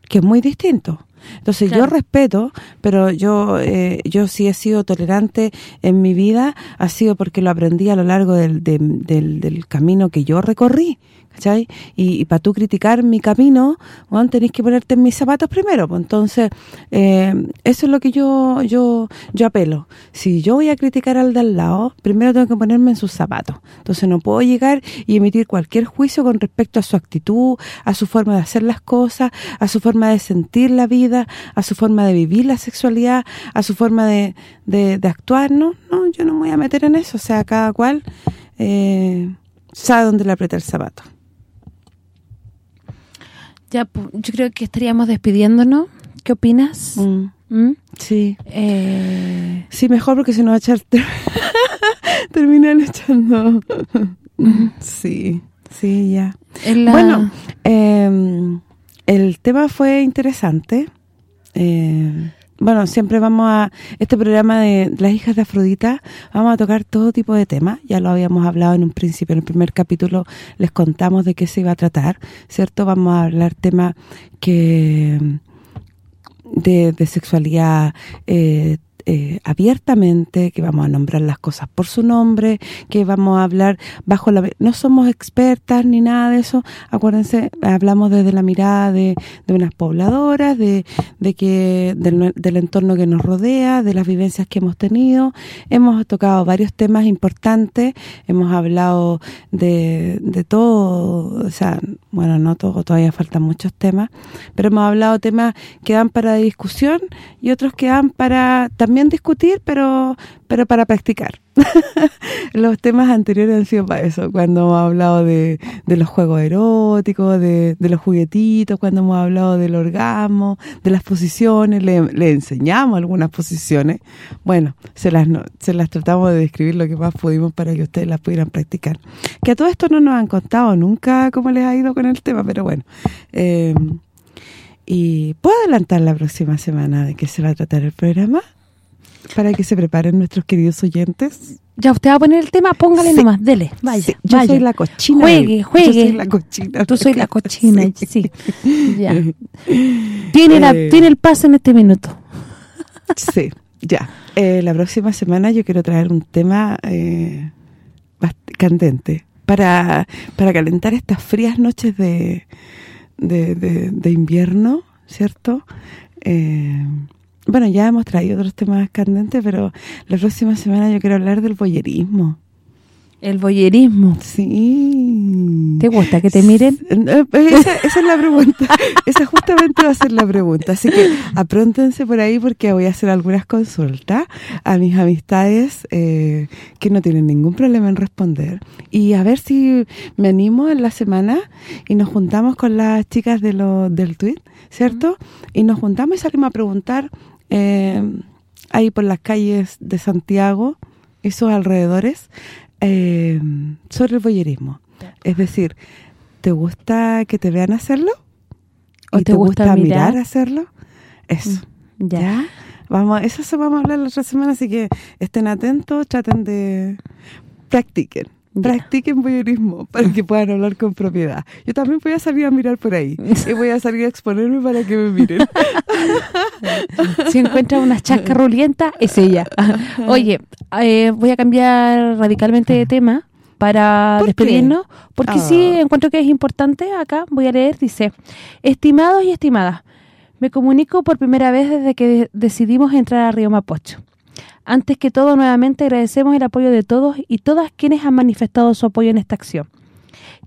que es muy distinto. Entonces yo respeto, pero yo eh, yo sí he sido tolerante en mi vida, ha sido porque lo aprendí a lo largo del, de- del, del camino que yo recorrí, ¿cachai? Y, para tú criticar mi camino, bueno, tenés que ponerte en mis zapatos primero, pues entonces eh, eso es lo que yo yo yo apelo. Si yo voy a criticar al de al lado, primero tengo que ponerme en sus zapatos. Entonces no puedo llegar y emitir cualquier juicio con respecto a su actitud, a su forma de hacer las cosas, a su forma de sentir la vida, a su forma de vivir la sexualidad, a su forma de, de, de actuar. No, no, yo no me voy a meter en eso. O sea, cada cual eh, sabe dónde le aprieta el zapato. Ya, yo creo que estaríamos despidiéndonos. ¿Qué opinas? ¿Mm? Sí. Eh, Sí, mejor porque si no va a echar... *laughs* terminan echando... *laughs* sí, sí, ya. La- Bueno, eh, el tema fue interesante. Eh, bueno, siempre vamos a... Este programa de las hijas de Afrodita, vamos a tocar todo tipo de temas. Ya lo habíamos hablado en un principio, en el primer capítulo les contamos de qué se iba a tratar, ¿cierto? Vamos a hablar temas que de, de sexualidad eh, eh, abiertamente, que vamos a nombrar las cosas por su nombre, que vamos a hablar bajo la... No somos expertas ni nada de eso, acuérdense, hablamos desde la mirada de, de unas pobladoras, de, de que del, entorno que nos rodea, de las vivencias que hemos tenido. Hemos tocado varios temas importantes, hemos hablado de, de todo, o sea, bueno, no todo, todavía faltan muchos temas, pero hemos hablado temas que dan para discusión y otros que dan para también discutir, pero pero para practicar. *laughs* los temas anteriores han sido para eso, cuando hemos hablado de, los juegos eróticos, de, los juguetitos, cuando hemos hablado del orgasmo, de las posiciones, le, le enseñamos algunas posiciones. Bueno, se las no- se las tratamos de describir lo que más pudimos para que ustedes las pudieran practicar. Que a todo esto no nos han contado nunca cómo les ha ido con el tema, pero bueno. Eh, y ¿puedo adelantar la próxima semana de qué se va a tratar el programa? Para que se preparen nuestros queridos oyentes. Ya, usted va a poner el tema, póngale Sí. nomás, dele, vaya. Sí, yo vaya. soy la cochina. Juegue, del- juegue. Yo soy la cochina. Tú soy la cochina, Sí. sí. Ya. *laughs* Tiene, la, Eh. tiene el pase en este minuto. Sí, ya. Eh, la próxima semana yo quiero traer un tema eh, candente para, para calentar estas frías noches de, de, de- de invierno, ¿cierto? Eh, bueno, ya hemos traído otros temas candentes, pero la próxima semana yo quiero hablar del boyerismo. El boyerismo. Sí. ¿Te gusta que te miren? Eh, Esa, esa es la pregunta. *laughs* Esa justamente va a ser la pregunta. Así que apróntense por ahí porque voy a hacer algunas consultas a mis amistades eh, que no tienen ningún problema en responder. Y a ver si me animo en la semana y nos juntamos con las chicas de lo, del tweet, ¿cierto? Y nos juntamos y salimos a preguntar eh, ahí por las calles de Santiago y sus alrededores eh, sobre el boyerismo. Es decir, ¿te gusta que te vean hacerlo? ¿O ¿Y te gusta mirar? hacerlo? Eso. Ya. Vamos, eso se vamos a hablar la otra semana, así que estén atentos, traten de... Practiquen. Practiquen voyeurismo para que puedan hablar con propiedad. Yo también voy a salir a mirar por ahí. y voy a salir a exponerme para que me miren. si encuentra una chasca rulienta, es ella. Oye, eh, voy a cambiar radicalmente de tema para ¿Por qué? despedirnos, porque Ah. sí encuentro que es importante acá, voy a leer, dice, estimados y estimadas, me comunico por primera vez desde que de- decidimos entrar a Río Mapocho. Antes que todo, nuevamente agradecemos el apoyo de todos y todas quienes han manifestado su apoyo en esta acción.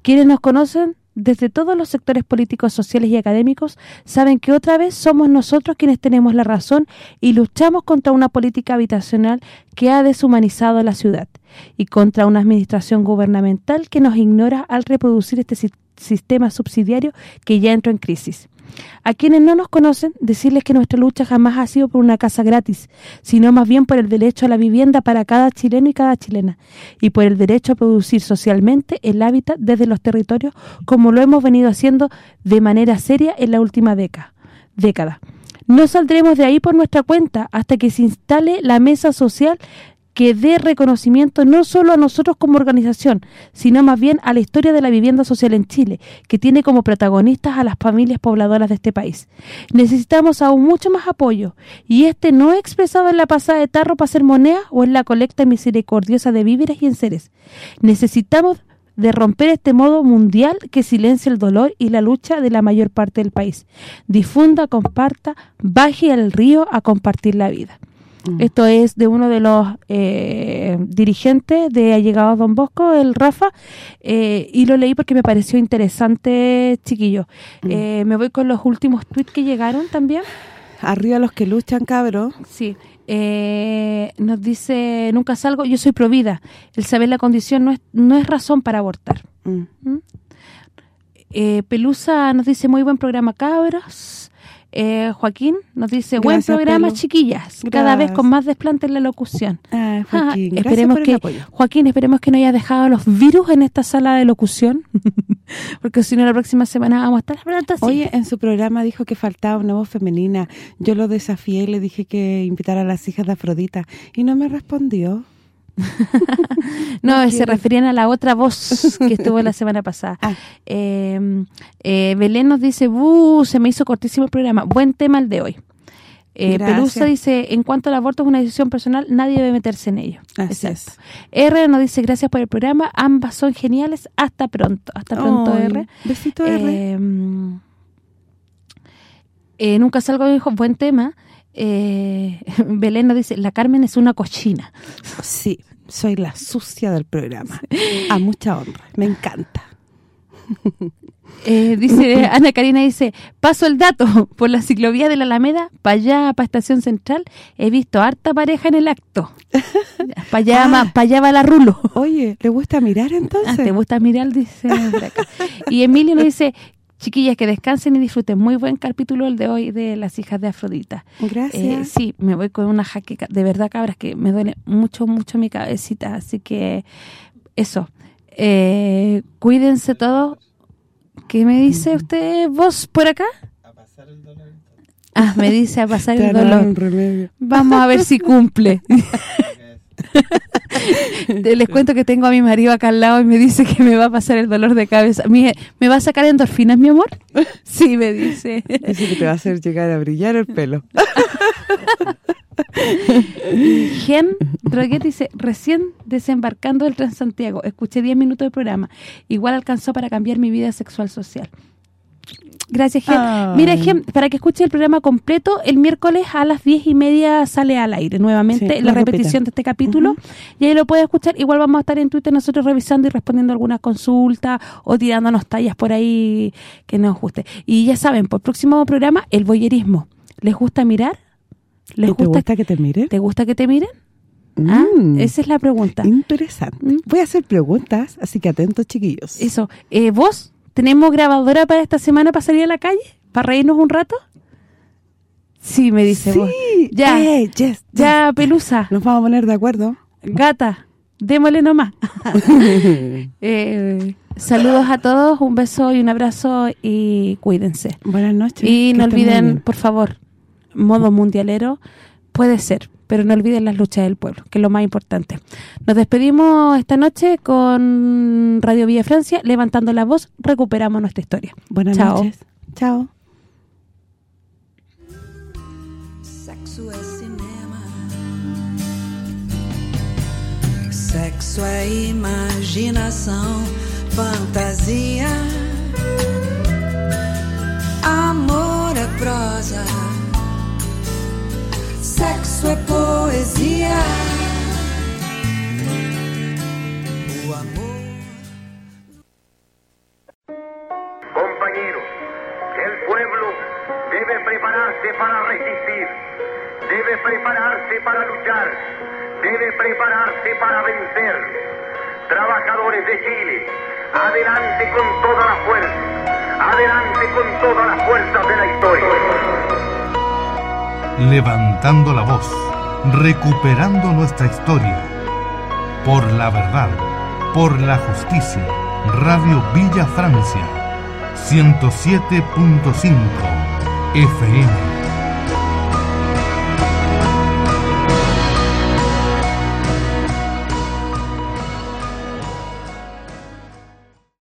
Quienes nos conocen desde todos los sectores políticos, sociales y académicos saben que otra vez somos nosotros quienes tenemos la razón y luchamos contra una política habitacional que ha deshumanizado la ciudad y contra una administración gubernamental que nos ignora al reproducir este si- sistema subsidiario que ya entró en crisis. A quienes no nos conocen, decirles que nuestra lucha jamás ha sido por una casa gratis, sino más bien por el derecho a la vivienda para cada chileno y cada chilena, y por el derecho a producir socialmente el hábitat desde los territorios, como lo hemos venido haciendo de manera seria en la última década. década. No saldremos de ahí por nuestra cuenta hasta que se instale la mesa social que dé reconocimiento no solo a nosotros como organización, sino más bien a la historia de la vivienda social en Chile, que tiene como protagonistas a las familias pobladoras de este país. Necesitamos aún mucho más apoyo, y este no es expresado en la pasada de tarro para hacer moneda o en la colecta misericordiosa de víveres y enseres. Necesitamos de romper este modo mundial que silencia el dolor y la lucha de la mayor parte del país. Difunda, comparta, baje al río a compartir la vida. Esto es de uno de los eh, dirigentes de Allegados Don Bosco, el Rafa, eh, y lo leí porque me pareció interesante, chiquillo. Eh, me voy con los últimos tweets que llegaron también. Arriba los que luchan, cabro. Sí. Eh, nos dice, nunca salgo, yo soy provida. El saber la condición no es, no es razón para abortar. ¿Mm? Eh, Pelusa nos dice, muy buen programa, cabros. Eh, Joaquín nos dice, buen programa, chiquillas. Cada vez con más desplante en la locución. Ah, Joaquín, gracias esperemos por el que apoyo. Joaquín, esperemos que no hayas dejado los virus en esta sala de locución. *laughs* Porque si no, la próxima semana vamos a estar hablando así. Oye, en su programa dijo que faltaba una voz femenina. Yo lo desafié y le dije que invitara a las hijas de Afrodita. Y no me respondió. *laughs* No, No se referían a la otra voz que *laughs* estuvo la semana pasada. Ah. Eh, eh, Belén nos dice, "Bu, se me hizo cortísimo el programa. Buen tema el de hoy." Eh. Pelusa dice, en cuanto al aborto es una decisión personal, nadie debe meterse en ello. Así Exacto. R nos dice, gracias por el programa, ambas son geniales, hasta pronto. Hasta pronto, R. besito, R. Eh, eh, nunca salgo dijo, buen tema. Eh, *laughs* Belén nos dice, la Carmen es una cochina. Sí, soy la sucia del programa. A mucha honra. Me encanta. *laughs* Eh, dice *laughs* Ana Karina dice, paso el dato, por la ciclovía de la Alameda, para allá, para Estación Central, he visto harta pareja en el acto. Para allá, Ah. pa' allá va la rulo. Oye, ¿le gusta mirar entonces? Ah, ¿Te gusta mirar? Dice acá. Y Emilio nos dice, chiquillas, que descansen y disfruten. Muy buen capítulo el de hoy de Las hijas de Afrodita. Gracias. Eh, sí, me voy con una jaqueca. De verdad, cabras, que me duele mucho, mucho mi cabecita. Así que, eso. Eh, cuídense todos. ¿Qué me dice usted, vos, por acá? Ah, me dice a pasar el dolor. Vamos a ver si cumple. *laughs* *laughs* Les cuento que tengo a mi marido acá al lado y me dice que me va a pasar el dolor de cabeza. Mire, ¿Me va a sacar endorfinas, mi amor? *laughs* Sí, me dice. Dice que te va a hacer llegar a brillar el pelo. *laughs* Gen Droguet dice, recién desembarcando del Transantiago, escuché 10 minutos del programa. Igual alcanzó para cambiar mi vida sexual social. Gracias. Ay. Mira, Gen, para que escuche el programa completo, el miércoles a las 10 y media sale al aire nuevamente Sí, la repetición de este capítulo. Y ahí lo puede escuchar. Igual vamos a estar en Twitter nosotros revisando y respondiendo algunas consultas o tirándonos tallas por ahí que nos guste. Y ya saben, por el próximo programa, el boyerismo. ¿Les gusta mirar? ¿Les ¿Y ¿Te gusta que te miren? ¿Te gusta que te miren? Ah, Mm. esa es la pregunta. Interesante. Voy a hacer preguntas, así que atentos, chiquillos. Eso. Eh, ¿Vos tenemos grabadora para esta semana para salir a la calle? ¿Para reírnos un rato? Sí, me dice vos. Sí. Ya. Eh, yes, Ya, Pelusa. Nos vamos a poner de acuerdo. Gata. Démosle nomás. *laughs* *laughs* Eh, Saludos a todos, un beso y un abrazo y cuídense. Buenas noches. Y no olviden, por favor, modo mundialero puede ser, pero no olviden las luchas del pueblo, que es lo más importante. Nos despedimos esta noche con Radio Villa Francia, levantando la voz, recuperamos nuestra historia. Buenas Chao. noches. Chao. Sexo é cinema. Sexo é imaginação, fantasia. Amor é prosa. Sexo é poesia. Amor. Compañeros, el pueblo debe prepararse para resistir, debe prepararse para luchar, debe prepararse para vencer. Trabajadores de Chile, adelante con toda la fuerza, adelante con todas las fuerzas de la historia. Levantando la voz, recuperando nuestra historia. Por la verdad, por la justicia. Radio Villa Francia, 107.5 FM.